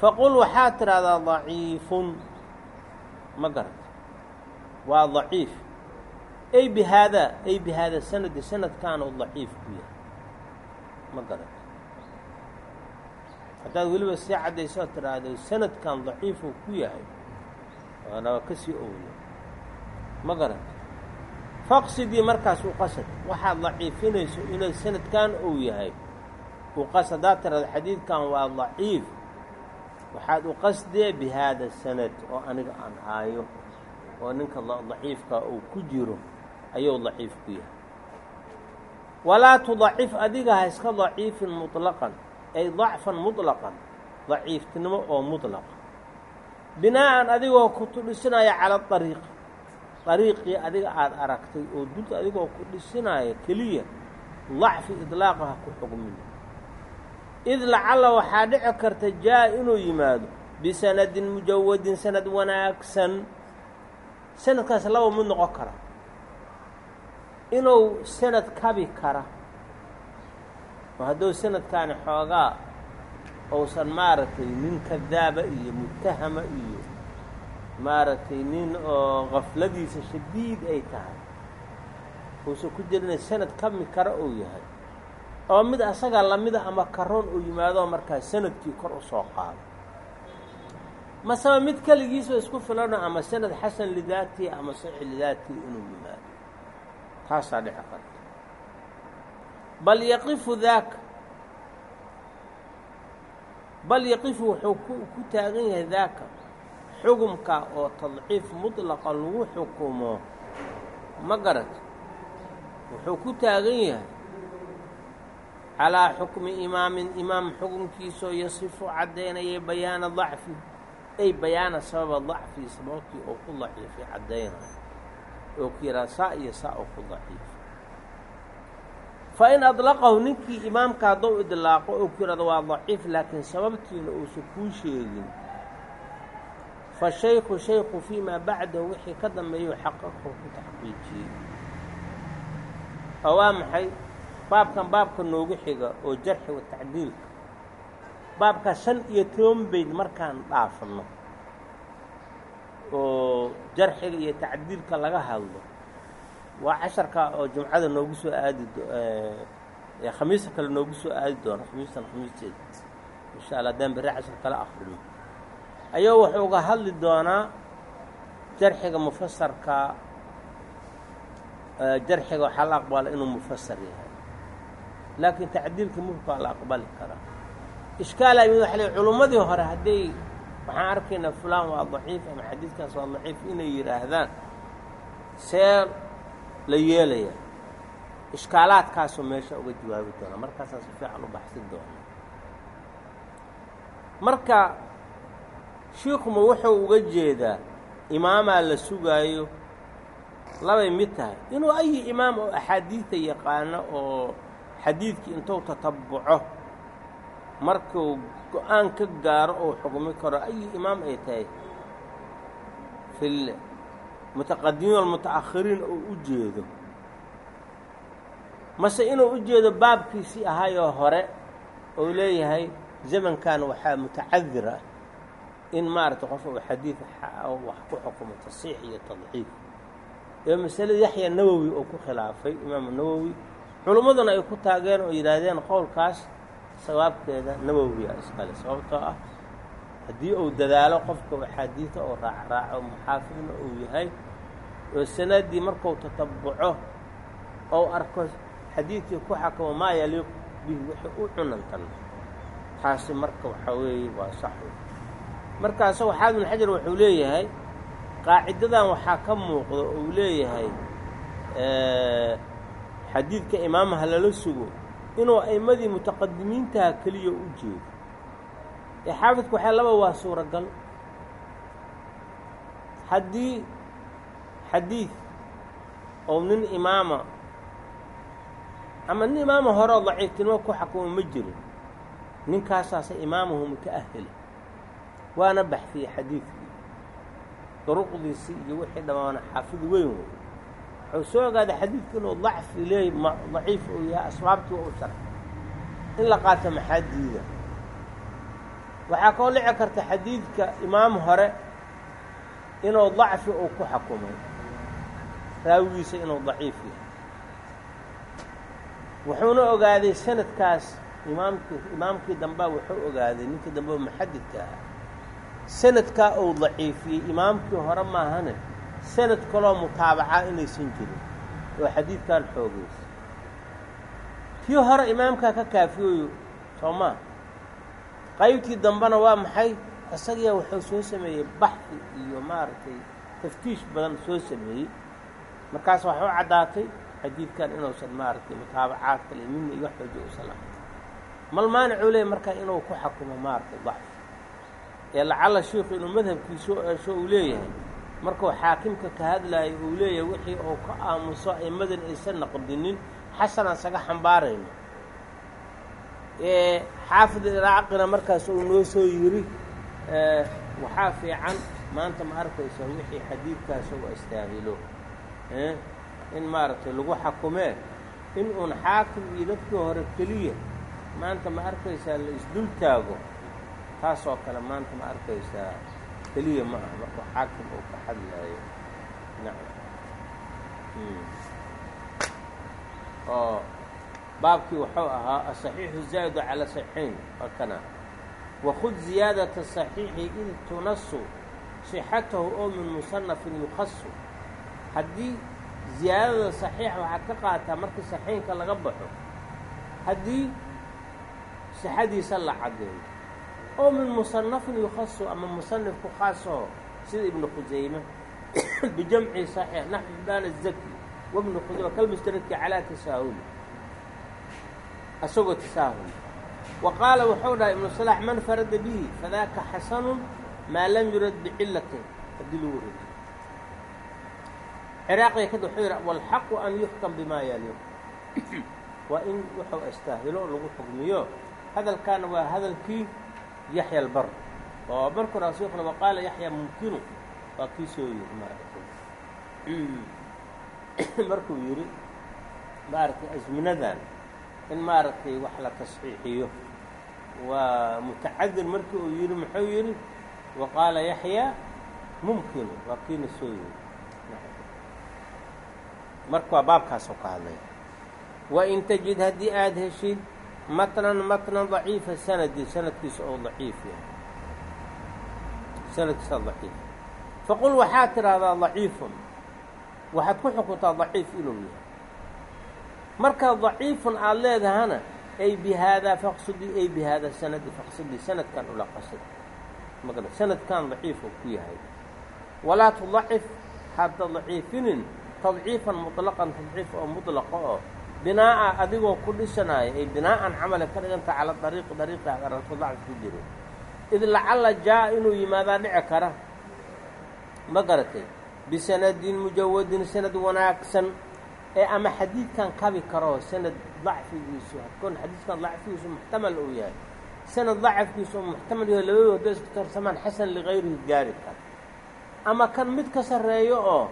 Faqul waxaad tidhaahdaa daciifun. Ma garata waa daciif. Ay bi haadaa ay bi haada sanadi sanadkaanoo daciif ku yahay. Ma garata haddaad weliba sii caddaysoo tidhaahdo sanadkan daciifuu ku yahay waana ka sii owya ma garata faqsidii markaas u qasad. Waxaad daciifinayso inuu sanadkan ou yahay. U qas haddaad tiraado xadiidkan waa daciif. Waxaad u qasdee bi haada sanad oo aniga aan haayo oo ninka daciifka uu ku jiro ayuu daciif ku yahay. Walaa tudacif adiga ha iska daciifin muطlaqan ay dacfan muطlaqan daciiftinimo oo muطlaqa binaa'an adigoo ku tudhisinaya cala ariiqi ariiqii adiga aada aragtay oo dulta adigoo ku dhisinaya keliya dacfi idlaaqa ku xugmin id lacalla waxaa dhici karta jaa inuu yimaado bisanadin mujawadin sanad wanaagsan sanadkaas laba mid noqon kara inuu sanad kabi kara oo hadduu sanadkaani xoogaa uusan maaragtay nin kadaaba iyo mutahama iyo maaragtay nin oo kafladiisa shadiid ay tahay uusan ku jirinay sanad kami kara uu yahay oo mid asaga lamida ama karoon uu yimaado markaa sannadkii kor u soo qaado. Maseba mid keligiisoo isku filano ama sanad xasan lidaatii ama saxi lidaatii inuu yimaado. Taasaa dhici karta bal yaqifu daaka bal yaqifu wuxuu ku taagan yahay daaka xugumka oo tadciif mutlaqa lagu xukumo ma garat wuxuu ku taagan yahay calaa xukmi imaamin imaam xukunkiisoo yasifu caddaynayay bayaana dacfi ay bayaana sababa dacfi sababtii oo ku daciifay caddaynayo oo ku saa iyo saa oo ku daciifay fa in adlaqahu ninkii imaamka hadduu idlaaqo oo ku yidhahdo waa daciif laakiin sababtiina uusan kuu sheegin. Fa shaykhu shaykhu fii maa bacdahu wixii ka dambeeyuu xaqaqhu ku taxqiijiyey. Oo waa maxay? Baabkan baabka noogu xiga oo jarxi wa tacdiilka. Baabkaa shan iyo toban bayd markaan dhaafno oo jarxiga iyo tacdiilka laga hadlo waa casharka oo jumcada noogu soo aadi khamiista kale noogu soo aadi doono khamiistan khamiisteeda insha allah haddaan berri cashar kala akrino ayuu wuxuu uga hadli doonaa jarxiga mufasarka jarxiga waxaa la aqbala inuu mufasar yahay. Laakiin tacdiilka mufkaa la aqbali karaa. Ishkaala mid waxa le culummadii hore hadday waxaan arkaynaa fulaan waa daciif ama xadiidkaas waa daciif inay yidhaahdaan see la yeelaya. Ishkaalaadkaasuu meesha uga jawaabi doona. Markaasaa si fiican u baxsin doona. Marka shiikuma wuxuu uga jeedaa imaamaa la sugaayo labay mid tahay. Inuu ayi imaam oo axaadiida yaqaano oo xadiidkii intuu tatabbuco markuu go'aan ka gaaro ou xukmi karo ayi imaam ay tahay fi mutaqadimiin walmuta'akhiriin oo u jeedo. Mase inuu u jeedo baabkiisii ahaayoo hore ou leeyahay zamankan waxaa mutacadir ah in maaragtay qof uu xadiid wax ku xukumo tasiix iyo tadciif ee masalada yaxya nawowi oo ku khilaafay imaamu nawowi culummaduna ay ku taageen oo yidhaahdeen qowlkaas sawaabkeeda nawowiya iskale sababtoo ah haddii uu dadaalo qofka axaadiida oo raacraaco muxaafidna uu yahay oo sanadii marku tatabbuco ou arko xadiidkii ku xakamo maa yaliiq bihi wixii u cunantan. Taasi marka waxaa weeye waa saxo markaas xaafid bin xajar wuxuu leeyahay qaacidadan waxaa ka muuqda uu leeyahay xadiidka imaamaha lala sugo inuu a'immadii mutaqadimiintaha keliya u jeedo xaafidku waxaa laba waa suuragal. Haddii xadiid ou nin imaama ama nin imaama horeo daciiftinimo ku xakumo ma jirin. Ninkaasaase imaamuhu muta'ahila waana baxfiyey xadiidkii. Duruqdiisii iyo wixii dhammaana xaafid weyn wey wuxuu soo ogaaday xadiidku inuu dacfi leey daciif uu yahay asbaabtii waa u sharxay. In la qaato maxaa diida waxaa koo dhici karta xadiidka imaam hore inuu dacfi uu ku xakumay raawigiisa inuu daciif yahay. Wuxuuna ogaaday sanadkaas imaamkii imaamkii dambea wuxuu ogaaday ninkii dambe oo muxadidka ahaa sanadkaa uu daciifiyey. Imaamkii hore maahane sanad kaloo mutaabacaa inaysan jirin oo xadiidkan xoogaysa kii hore imaamkaa ka kaafiyoyo soo maa qaybtii dambena waa maxay? Isagiyaa wuxuu soo sameeyey baxfi iyo maaragtay taftiish badan soo sameeyey. Markaas waxay u caddaatay xadiidkan inuusan maaragtay mutaabacaad kale midna iyo xoojo usan lahayn mal maanicuu leeyay markaa inuu ku xakumo maaragtay dacfi ee lacalla shiikhu inuu madhabkiisoo eesho uu leeyahay markuu xaakimka ka hadlaayo uu leeyahay wixii uu ka aamuso aimadan aysan naqdinin xasanaan saga xambaarayno xaafid iraaqina markaas uu noo soo yidhi waxaa fiican maanta ma arkaysa wixii xadiidkaas uu istaahilo in maaragtay lagu xakumee in uun xaakim iyo dadkii hore keliya maanta ma arkaysaa la isdul taago taasoo kale maanta ma arkaysaa keliya ma aha markuu xaakim uu ka hadlaayo. Nacam oo baabkii wuxuu ahaa asaxiixu zaa'idu cala saxiixayn waa kana wakhud ziyaadata saxiixi id tunasu sixatahu oo min musanafin yukhasu. Haddii ziyaadada saxiixa waxaad ka qaataa markii saxiinka laga baxo haddii sixadiisa la caddeeyo oo min musanafin yukhasu ama musanifku khaasaho sida ibnu khusayme bijamci saxiix naxu xibaan azaki wabnu khusayme kalmustaraki calaa tasaahuli asagoo tasaahul wa qaala wuxuu dhahay ibnu salaax man farada bihi? Fadaaka xasanun maa lam yurad bicilatin haddii lagu radi ciraaqiga kadib wuxuu yidhi walxaqu an yuxkam bimaa yaliiq. Waa in wuxuu astaahilo lagu xugmiyo hadalkaana waa hadalkii yaxya albar oo markuu rasuulkuna waqaala yaxya mumkinu. Waa kii soo yidhi maaragtay. Markuu yidhi maaragtay asminadan in maaragtay wax la tasxiixiyo. Waa mutacadir markii uu yidhi muxuu yidhi wa qaala yaxya mumkinu waa kiina soo yiri marka waa baabkaasoo ka hadlay. Wain tajid haddii aada heshid matnan matnan daciifa sanadi sanadkiisa oo daciif yahay. Sanadkiisa daciif. Faqul waxaad tidhaahdaa daciifun. Waxaad ku xukuntaa daciif inuu yahay markaa daciifun aada leedahana ay bi haadaa faqsudi ay bi haadaa sanadi faqsudi sanadkan ula qasad maqle sanadkan daciifuu ku yahay. Walaa tudacif hadda daciifinin tadciifan muطlaqan tadciif oo mudlaqa oo binaa'a adigoo ku dhisanaayo ay binaa'an camala ka dhiganta cala dariiqi dariiqi agaralto dacf ku jiro. Id lacalla jaa inuu yimaadaa dhici kara. Ma garatay? Bisanadin mujawadin sanad wanaagsan ee ama xadiidkan kabi karo sanad dacfigiisu kon xadiidkan dacfigiisu muxtamal uu yahay sanad dacafkiisu oo muxtamal yahay labadooda hadday isku tarsamaan xasan ligayrihi gaari kara. Ama kan mid ka sarreeyo oo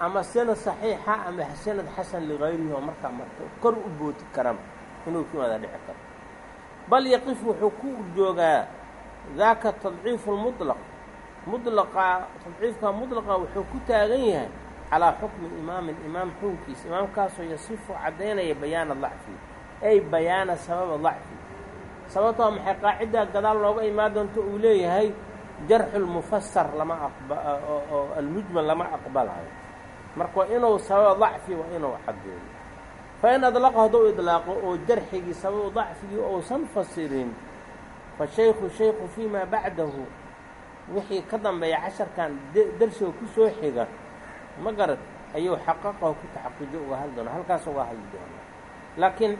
ama sanad saxiixa ama sanad xasan ligayrihi oo markaa marka kor u booti karaba inuu ku imaada dhici karo. Bal yaqif wuxuu ku joogaa daaka tadciifu lmutlaq mudlaqa tadciifka mudlaqa wuxuu ku taagan yahay calaa xukmi imaamin imaam xukunkiisa imaamkaasoo yasifu caddaynaya bayaana dacfi ay bayaana sababa dacfi. Sababtoo maxay qaaciddaa gadaal looga imaan doonto uu leeyahay? Jarxu lmufasar lama oo almujmal lama aqbalayo marka waa inuu sababa dacfi waa inuu caddeeyo. Fa in adlaqa hadduu idlaaqo oo jarxigii sababu dacfigii ousan fasirin fa shaykhu shaykhu fii maa bacdahu wixii ka dambeeya casharkan darsiga ku soo xiga ma garad ayuu xaqaqaho ku taxaqujo uga hadli doona halkaas uga hadli doona laakiin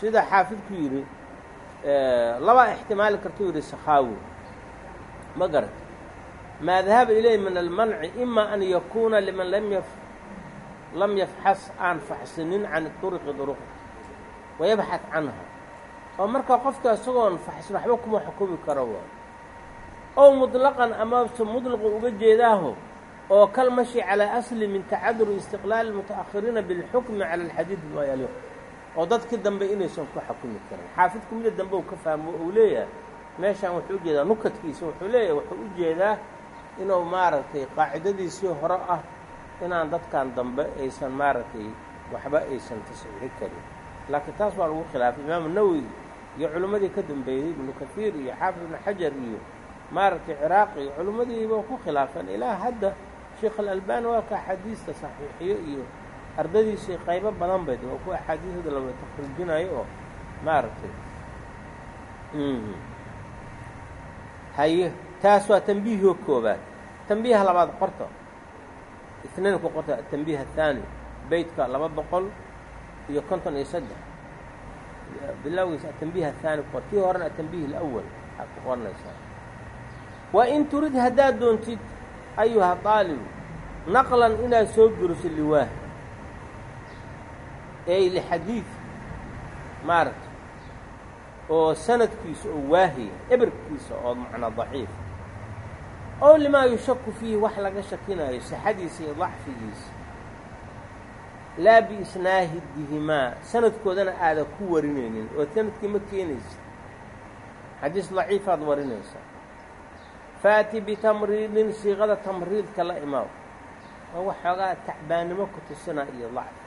sida xaafidku yidhi labaa ixtimaali kartuu yidhi sakhaawi. Ma garad. Maa dahaba ilayh min almanci ima an yakuuna liman lam lam yafxas aan faxsinin can duruqi duruq wayabxad canha. Oo markaa qofka isagoon faxsin waxba kuma xukumi karo waay. Ow muطlaqan amase uga jeedaaho oo kal mashi calaa asli min tacaduri istiqlaali muta'akhiriina bilxukmi cala alxadiid bima yaliq oo dadkii dambe inaysan ku xukumi karin. Xaafidku mida dambe uu ka fahmo uu leeyahay meeshaan wuxuu u jeedaa nukadkiisa wuxuu leeyahay wuxuu u jeedaa inuu maaragtay qaacidadiisii hore ah inaan dadkan dambe aysan maaragtay waxba aysan tasxiixi karin. Laakiin taas waa lagu khilaafay. Imaamu nawowi iyo culimmadii ka dambeeyey ibnu kahiir iyo xaafid ibnu xajar iyo maaragtay ciraaqi iyo culimmadiiba ku khilaafeen ilaa hadda sheekh alalbani waa ka axaadiista saxiixiyo iyo ardadiisii qaybo badan bayd waa ku axaadiisda laba takriijinayo oo maaragtay haye taas waa tambiihio koobaad tambiiha labaad qorta itnain ku qorta atambiih athaani beytka laba boqol iyo konton iyo saddex. Bilowgiisa atambiih athaani qor kii horena atambiih alawal waxaad ku qoranaysaa wa in turid haddaad doontid ayuha daalibu naqlan inaad soo guriso liwaah ey lixadiid maaragta oo sanadkiisa oo waahiya eberkiisa oo macnaa daciif ow limaa yushaku fiihi wax laga shakinaayo sixadiisa iyo dacfigiisa laa biisnaahidihimaa sanadkoodana aadan ku warinaynin oo sannadkii ma keenaysa xadiis daciifaad warinaysa faati bitamriidin siiqada tamriidka la imaaw oo waxoogaa tacbaannimo ku tusina iyo dacfi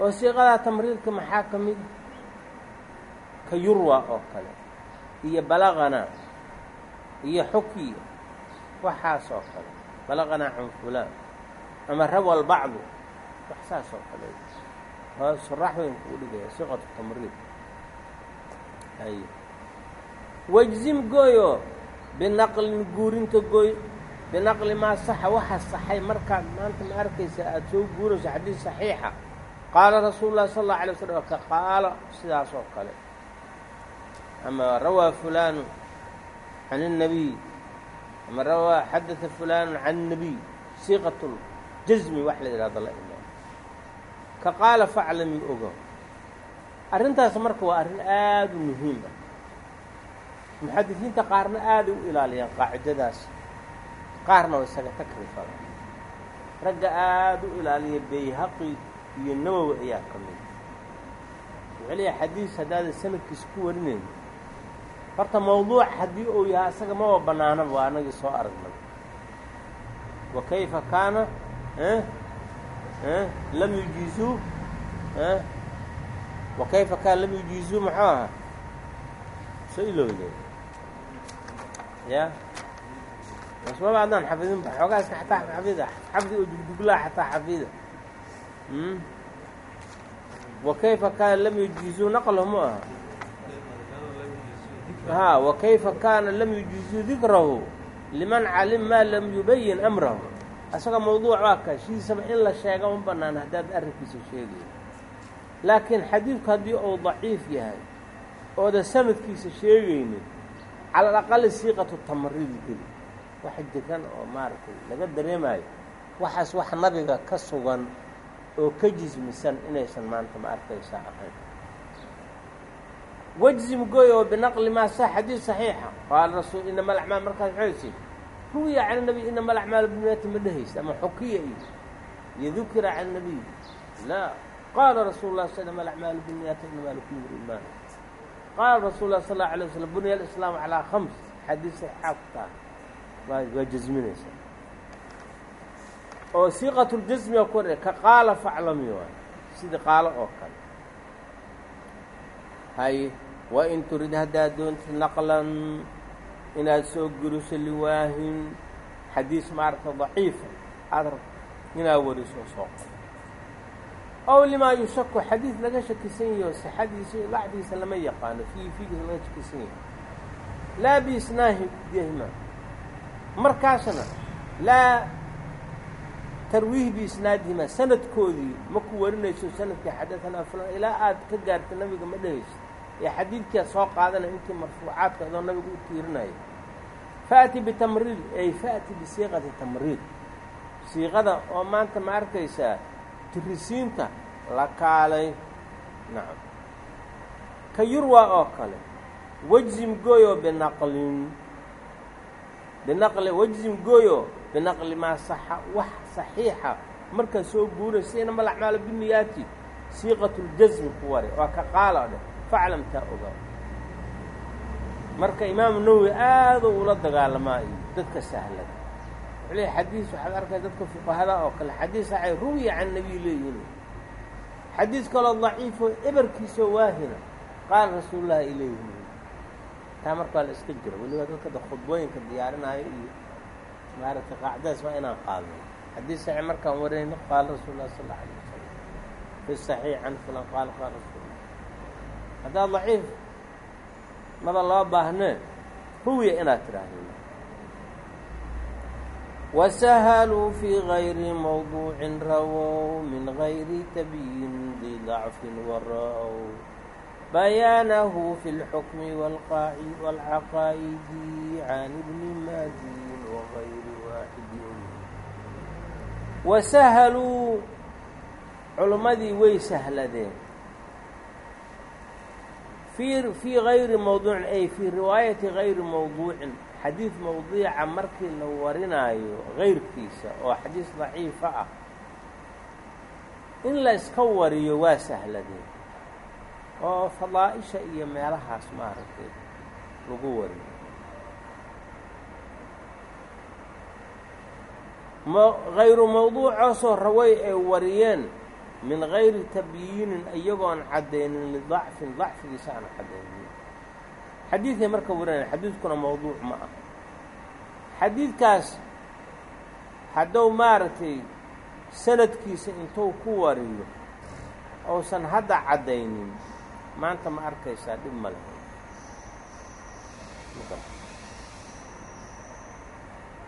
oo siiqadaa tamriidka maxaa ka mid ka yurwa oo kale iyo balaqanaa iyo xukiya waxaas oo kale. Balaqanaa can fulaan ama rawa albacdu wax saas oo kale. Oo suraax weyn kuu dhigaya siiqatu tamriid. Ay wajzim gooyo binaqlin guurinta gooy binaqli maa saxa waxa saxay markaad maanta ma arkaysa aada soo guurayso xadiis saxiixa qaala rasuulu llahi sal allau alay waslam ka qaala sidaas oo kale ama rawaa fulaanu can الnabiy ama rawaa xadada fulaanu can الnabiy siiqat ljasmi wax la yidhahdo la imaam ka qaala faclami ogo arrintaas marka waa arrin aada u muhiim ah muxadisiinta qaarna aaday u ilaaliyaan qaacidadaas. Qaarna waa isaga takrifada ragga aada u ilaaliya bayhaqi iyo nawowi ayaa ka mid. Wuxuu leeyahay xadiis haddaadan sanadkiisa ku warinayn. Horta mawduuc haddii uu yahay asaga maba banaanaba waa anagii soo aragnay. Wa kayfa kaana lam yujiizuu wa kayfa kaana lam yujiizuu muxuu ahaa? Soo ilowde ya. Masmaba haddaan xafidinba xoogaaska xataa xafida. Xafdi oo dugduglaa xataa xafida. Wa kayfa kaana lam yujiizuu naqlahu mu aha? Ha wa kayfa kaana lam yujiizuu dikrahu liman calim maa lam yubayin amrahu. Asaga mawduuc waa ka shiisaba in la sheega ma banaan haddaad arrinkiisa sheegaya laakiin xadiidku haddii uu daciif yahay ooda sanadkiisa sheegaynin cala alaqali siiqatu tamaridi geli wax degan oo maaragtay laga dareemayo waxaas wax nabiga ka sugan oo ka jismisan inaysan maanta ma ahayn wajzim goy oo binaqli maa sa xadiid saxiixa qaala rasuul inama alacmaal markaas waxaysi ruwiya can nabiy inama alacmaal biniyaati ma dhehaysa ama xukiya iyo iyo can nabiy laa qaala rasuul lah sl inama alacmaalu biniyaati inama likulli mri imaan qaala rasuul lah sal allau alay waslam bunya alislaamu calaa khams xadiid saxiixa ku taha waa waa jasminaysa oo siiqatuljasmiga ku dhe ka qaala faclami waay sidii qaalo oo kale haye wa in turid haddaad doontid naqlan inaad soo guriso liwaahin xadiis maaragta daciifa aada rabto inaad wariso soo qor ow limaa yushaku xadiis laga shakisan yaho sixadiisa iyo lacdiisa lama yaqaano fii fiigiisa laga shakisan yaho laa biisnaahi dehma markaasna laa tarwiih biisnaadihima sanadkoodii ma ku warinayso sannadkii xadaanaa fulan ilaa aad ka gaarta nabiga ma dhehayso ee xadiidkiiad soo qaadanaya intii marfuucaadka adoo nabiga u tiirinaya faأti bitamriid ay faأti bisiiqati tamriid siiqada oo maanta ma arkaysaa tirisiinta la kaalay. Nacam ka yurwa oo kale. Wajzim gooyo binaqlin binaqli wajzim gooyo binaqli maa saxa wax saxiixa. Markaad soo guuraysa inama alacmaalo biniyaati siiqatuljasmi ku wari waa ka qaala dheh faclam taa ogaa marka imaamu nawowi aada ula dagaalamaa iyo dadka sahlada leeyahy xadiis waxaad arkay dadka fuqahada oo kale. Xadiis saxay ruwiya can nabiy leeyihiin xadiis kaloo daciifo eberkiisoo waahina qaala ay leeyihiin taa marka waa la iska jiro weliba dadka da khudbooyinka diyaarinaayo iyo maaragtay qaacdaas waa inaan qaadno xadiis saxiix markaan warayno qaala rasuul lah sal alla alay wasalam fi saxiix can fulan qaala qaala rasuullah haddaa daciif maba loo baahnee huwiya inaad tidhaahdo wasahaluu fii gayri mawduucin rawow min gayri tabyin lidacfin wara-w bayaanahu fi اlxukmi wاlcaqaa'idi can ibni maadin wagayri waaxidi wasahaluu culummadii way sahladeen fii gayri mawduucin ay fii riwaayati gayri mawduucin xadiid mawdiica markii la warinaayo gayrkiisa oo xadiis daciifa ah in la iska wariyo waa sahladeen oo fadaa'isha iyo meelahaas maaragtay lagu wariyo hayru mawduucoosoo raway ay wariyeen min gayri tabyiinin iyagoon caddaynin lidacfin dacfigiisa aan caddaynin. Xadiidkay marka warinaya xadiidkuna mawduuc ma ah xadiidkaas hadduu maaragtay sanadkiisa intuu ku wariyo uusan hadda caddaynin maanta ma arkaysaa dhib ma lehe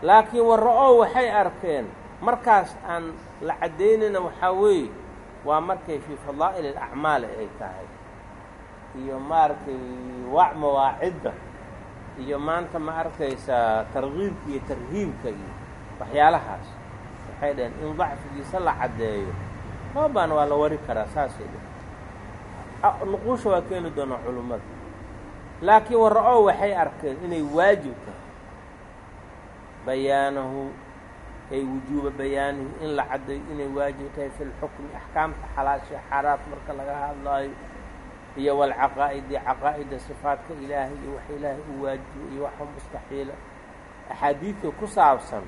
laakiin warra-oo waxay arkeen markaas aan la caddaynayna waxaa weeye waa markay fii fadaa'il alacmaali ay tahay. Iyo maaragtay wa mawaacidda. Iyo maanta ma arkaysaa tarkiibka iyo tarhiibka iyo waxyaalahaas. Waxay dhaheen in dacfigiisa la caddeeyo. Maabaan waa la wari karaa saasay dheh nuquusha waa keeni doonaa culummada laakiin warra-oo waxay arkeen inay waajib tahay. Bayaanahu ay wujuuba bayaanihi in la caddayo inay waajib tahay fi lxukmi axkaamta xalaasha xaaraad marka laga hadlaayo iyo walcaqaa'idi caqaa'ida sifaadka ilaahay iyo wax ilaahay u waajibo iyo waxa mustaxiila. Axaadiidta ku saabsan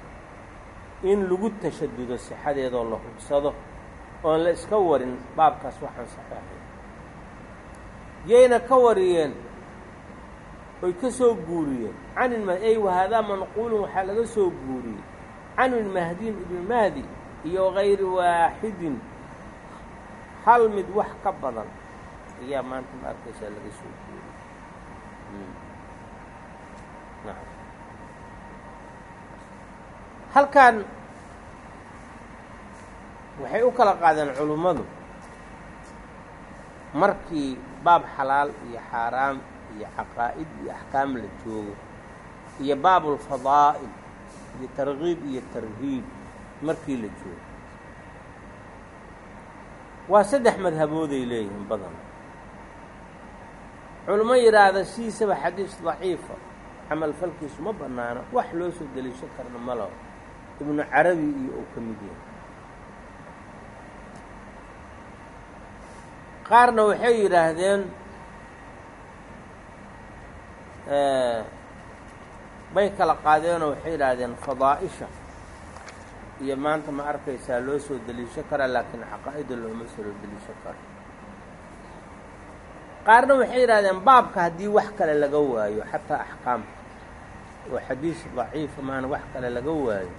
in lagu tashadudo sixadeedoo la hubsado oon la iska warin baabkaas waxaan saxeexay yayna ka wariyeen oy ka soo guuriyeen. Can ilma ey wahaadaa manquulun waxaa laga soo guuriyey can ilmahdiin ibni mahdi iyo gayri waaxidin. Hal mid wax ka badan ayaa maanta ma arkaysaa laga soo guuriyey nacam halkan waxay u kala qaadeen culummadu markii baab xalaal iyo xaaraam iyo caqaa'id iyo axkaam la joogo iyo baabulfadaa'il iyo tarkiib iyo tarhiib markii la joogo. Waa saddex madhabooday leeyihiin badan. Culimo yidhaahda sidiisaba xadiis daciifa camal falkiisu ma bannaano wax loo soo deliisho karna ma laho. Ibnu carabi iyo uu ka mid yahay. Qaarna waxay yidhaahdeen bay kala qaadeenoo waxay yidhaahdeen fadaa'isha. Iyo maanta ma arkaysaa loo soo deliisho karaa laakiin caqaa'ida looma soo deliisho karo. Qaarna waxay yidhahdeen baabka haddii wax kale laga waayo xataa axkaamka oo xadiis daciifa maana wax kale laga waayo.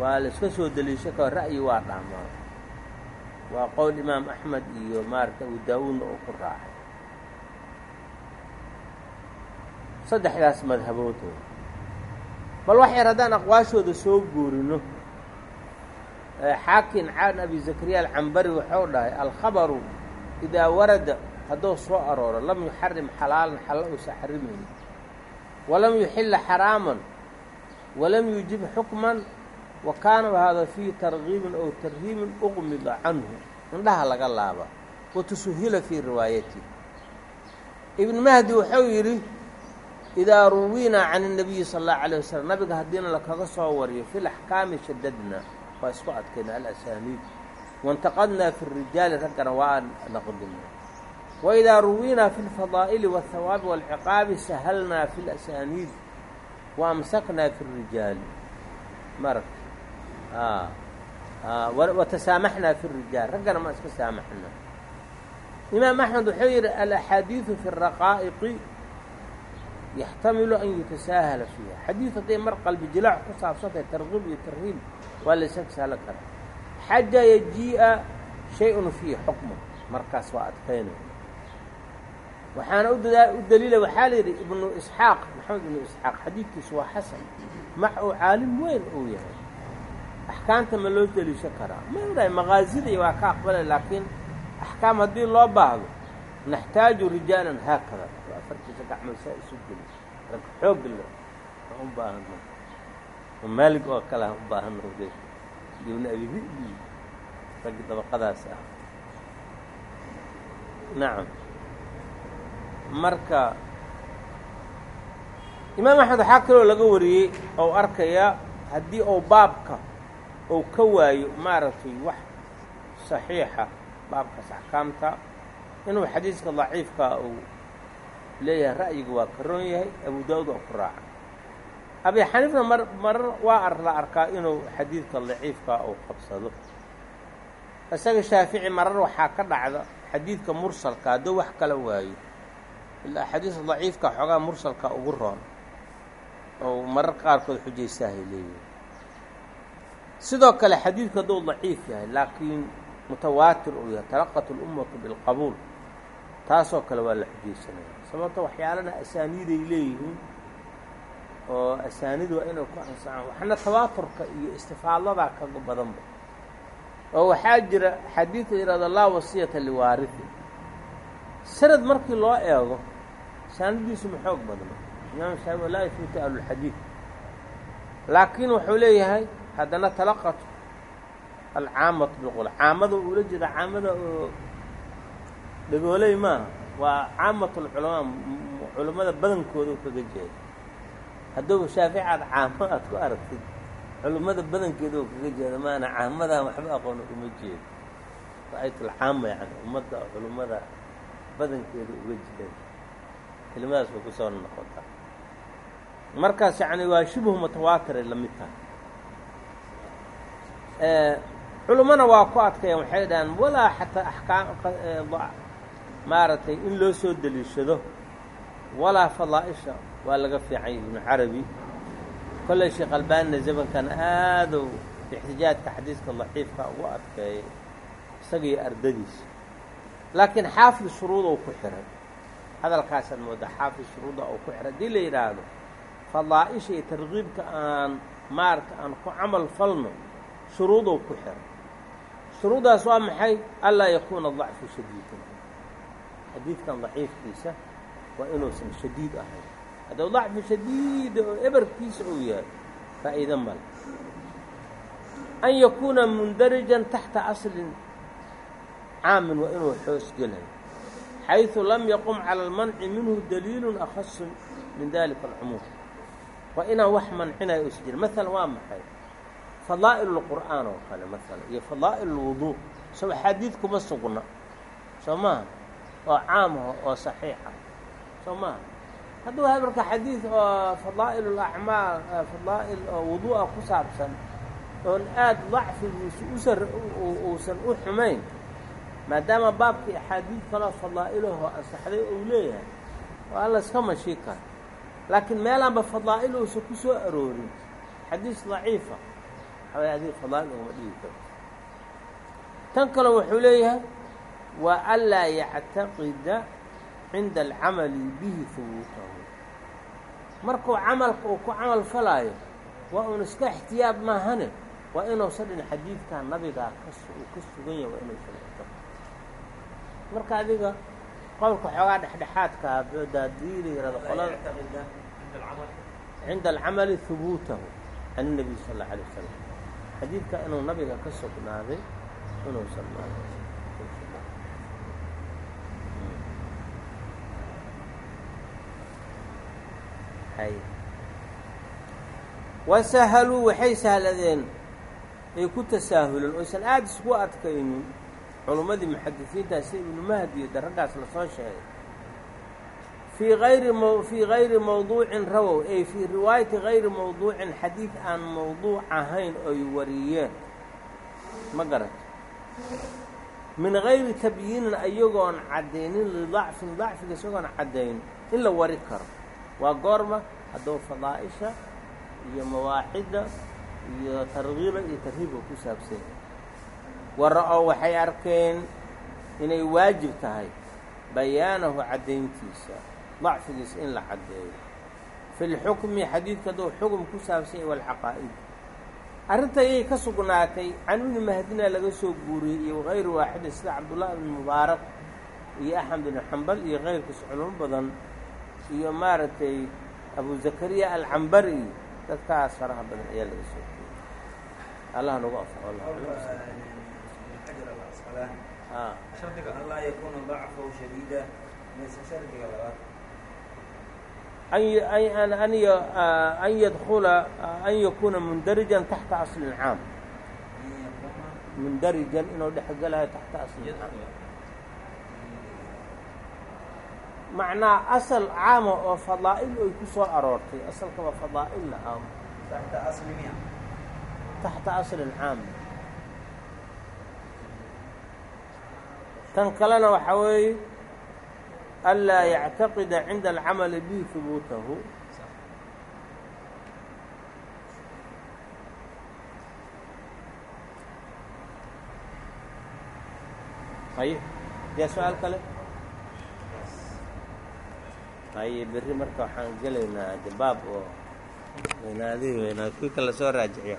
Waa la iska soo deliisho karo ra'yi waa dhaamaa waa qowl imaam axmed iyo maaragta abu daawuudna uu ku raacay. Saddexdaas madhaboodood bal wax yar haddaan aqwaashooda soo guurino xaakin can abi zakariya alcambari waxau dhahay alkhabaru idaa warada hadduu soo arooro lam yuxarim xalaalan xalla uusa xarimayni walam yuxila xaraaman walam yujib xukman wa kaana hada fiihi targiibin ow tarhiibin uqmida canhu. Indhaha laga laaba watusuhila fii riwaayati ibn mahdi wuxuu yidhi idaa ruwinaa can الnabiyi sal اllahu alيه waslm nabiga haddiina lakaga soo wariyo fi laxkaami shadadna waa isku adkayna alasaniid waاntaqadnaa fi الrijaali raggana waa naqdina waidaa ruwinaa fi اlfadaa'ili wاthawaabi wاlciqaabi sahalnaa fi اlasaniid waamsaknaa fi الrijaali marag watasaamaxnaa fi الrijaal raggana ma iska saamaxna imaam axmed wuxuu yidhi alaxaadiidu fi الraqaa'iqi yaxtamilu an yutasaahala fiiha xadiid hadday mar qalbi jilaac ku saabsantahay tarkiib iyo tarhiib waa la ysaga sahlan karaa xaja yajii'a shay-un fiihi xukma markaas waa adkaynay waxaana u daliila waxaa la yidhi ibnu isxaaq maxamed ibnu isxaaq xadiidkiisu waa xasan max uu caalim weyn uu yahay axkaamta ma loo deliisho karaa ma odahay maqaasidii waa ka aqbalay laakiin axkaam haddii loo baahdo naxtaaju rijaalan haakada afartiisa gacmood saa isu geli. Rag xoog le aan u baahano maalig oo kale aan u baahano de ibnu abi di'bi raggi dabaqadaas ah. Nacam marka imaam axmed waxaa kaloo laga wariyey ou arkayaa haddii ou baabka ou ka waayo maaragtay wax saxiixa baabkaas axkaamta inuu xadiiska daciifka uu leeyahay ra'yiga waa karoon yahay abu daawud waa ku raaca. Abi xaniifna mar marar waa la arkaa inuu xadiidka daciifka uu qabsado. Isaga shaafici marar waxaa ka dhacda xadiidka mursalka hadduu wax kala waayo. Ilaa xadiiska daciifka xoogaa mursalka ugu roon oo marar qaarkood xujaystahay leeyihi sidoo kale xadiidku hadduu daciif yahay laakiin mutawaatir uu yahay talaqat اlummatu bilqabuul taasoo kale waa la xujaysanaya sababto waxyaalana asaaniiday leeyihiin oo asaaniid waa inay ku ansacaan waxna tawaaturka iyo istifaadadaa kaga badanba. Oo waxaa jira xadiidka yihahdo laa wasiyata liwaarihi sanad markii loo eego asaanidiisu ma xoog badno imaam shaafi walaa yafuuta ahlulxadiid laakiin wuxuu leeyahay haddana talaqat alcaamatu biqul caamada uula jira caamada oo dhagooley maaha waa caamatulculamaa culammada badankooda u kaga jeeda hadduu shaafici aad caamo aad ku aragtid culummada badankeeda oo kaga jeeda maana caamadan waxba aqoona uma jeedo ra'aytulcaama yani ummadda culummada badankeeda uga jiray kelimadaas bay ku soo noqotaa markaas yacni waa shibhu mutawaatiray la mid tahay. Culummana waa ku adkayan waxay dhahaan walaa xataa axkaam maaragtay in loo soo deliishado. Walaa fadaa'isha waa laga fiicanya ibnu carabi? Kolley sheekh albaanina zamankan aadow ixtijaajka xadiiska daciifka ugu adkeeyay isagiiyo ardadiisa laakiin xaafid shuruudou ku xiray. Hadalkaasaan moodaa xaafid shuruuda uu ku xiray. Haddii la yidhaahdo fadaa'isha iyo tarkiibka aan maarata aan ku camal falno shuruudou ku xiray. Shuruuddaas waa maxay? Anlaa yakuuna dacfu shadiidan xadiidkan daciifkiisa waa inuusan shadiid ahayn hadduu dacfu shadiida oo eberkiisa uu yahay faa'iido male an yakuuna mundarijan taxta aslin caamin waa inuu xoos gelayo xayثu lam yaqum calى اlmanci minhu daliilu akhasu min dalika alcumuum waa inaan wax mancinayo usa jira maala waa maxay fadaa'il اlqur'aan oo kale maala iyo fadaa'il اlwudu soo axaadiid kuma sugna soo maaha Oo caamaho oo saxiixa. Soo maaha hadduu marka xadiid oo fadaa'il اlacmaal fadaa'il oo wudu'a ku saabsan oon aad dacfigiisu usar uusan u xumayn maadaama baabkii axaadiid kaloo fadaa'ilahoo ansaxday uu leeyahay waa layska mashii kara. Laakiin meelaanba fadaa'il uusan ku soo aroorin. Xadiis daciifa. Waxaway adig fadaa'il ugama dhigi karto. Tan kale wuxuu leeyahay wa anlaa yactaqida cinda alcamali bihi hubuutahu markuu camalka uu ku camal falaayo waa uun iska ixtiyaab maahane? Waa inuusa dhin xadiidkaa nabigaa kauu ka sugan yahay waa inuusan ixtiyaab marka adiga qowlka xoogaa dhexdhexaadka ah, haddii la yihahdo qolada cinda alcamali hubuutahu can اnabiy sal اlla alay wasalam xadiidkaa inuu nabiga ka sugnaaday inuusan wasahaluu waxay sahladeen ay ku tasaahuleen oysan aada isku adkaynin culummadii muxadisiintaa sida ibnu mahdi iyo daraggaas la soo sheegay. Fii ayri fii gayri mawduucin rawow ay fii riwaayati gayri mawduucin xadiid aan mawduuc ahayn oy wariyeen. Ma garata min gayri tabyiinin ayagoon caddaynin lidacfin dacfiga isagoon caddayn in la wari karo waa goorma hadduu fadaa'isha iyo mawaacidda iyo targiiba iyo tarhiibka ku saabsan yahay. Wara-oo waxay arkeen inay waajib tahay bayaanahu caddayntiisa dacfigiisa in la caddeeyo. Fi lxukmi xadiidka hadduu xukm ku saabsan yahay walcaqaa'id arrinta ayay ka sugnaatay can ibni mahdina laga soo guuriyey iyo hayri waaxidin sida cabdullahi ibni mubaarak iyo axmed ibni xambal iyo kayrkiis culimo badan iyo maaragtay abu zakariya alcambari dadkaas faraha badan ayaa laga soo guuriyey allah nagu labaad. An yadkula an yakuuna mundarijan taxta aslin caam mundarijan inuu dhexgelayo taxta aslin caam macnaa asal caama oo fadaa'il ay ku soo aroortay. Asalkaba fadaa'il lahaa taxta aslimiya taxta aslin caam. Tan kalena waxaa weeye anlaa yactaqida cinda alcamali bihi hubuutahu haye yaa su'aal kale haye berri marka waxaan gelaynaa jabaab oo weynaadii weynaad. Kuwii kala soo raajiciyo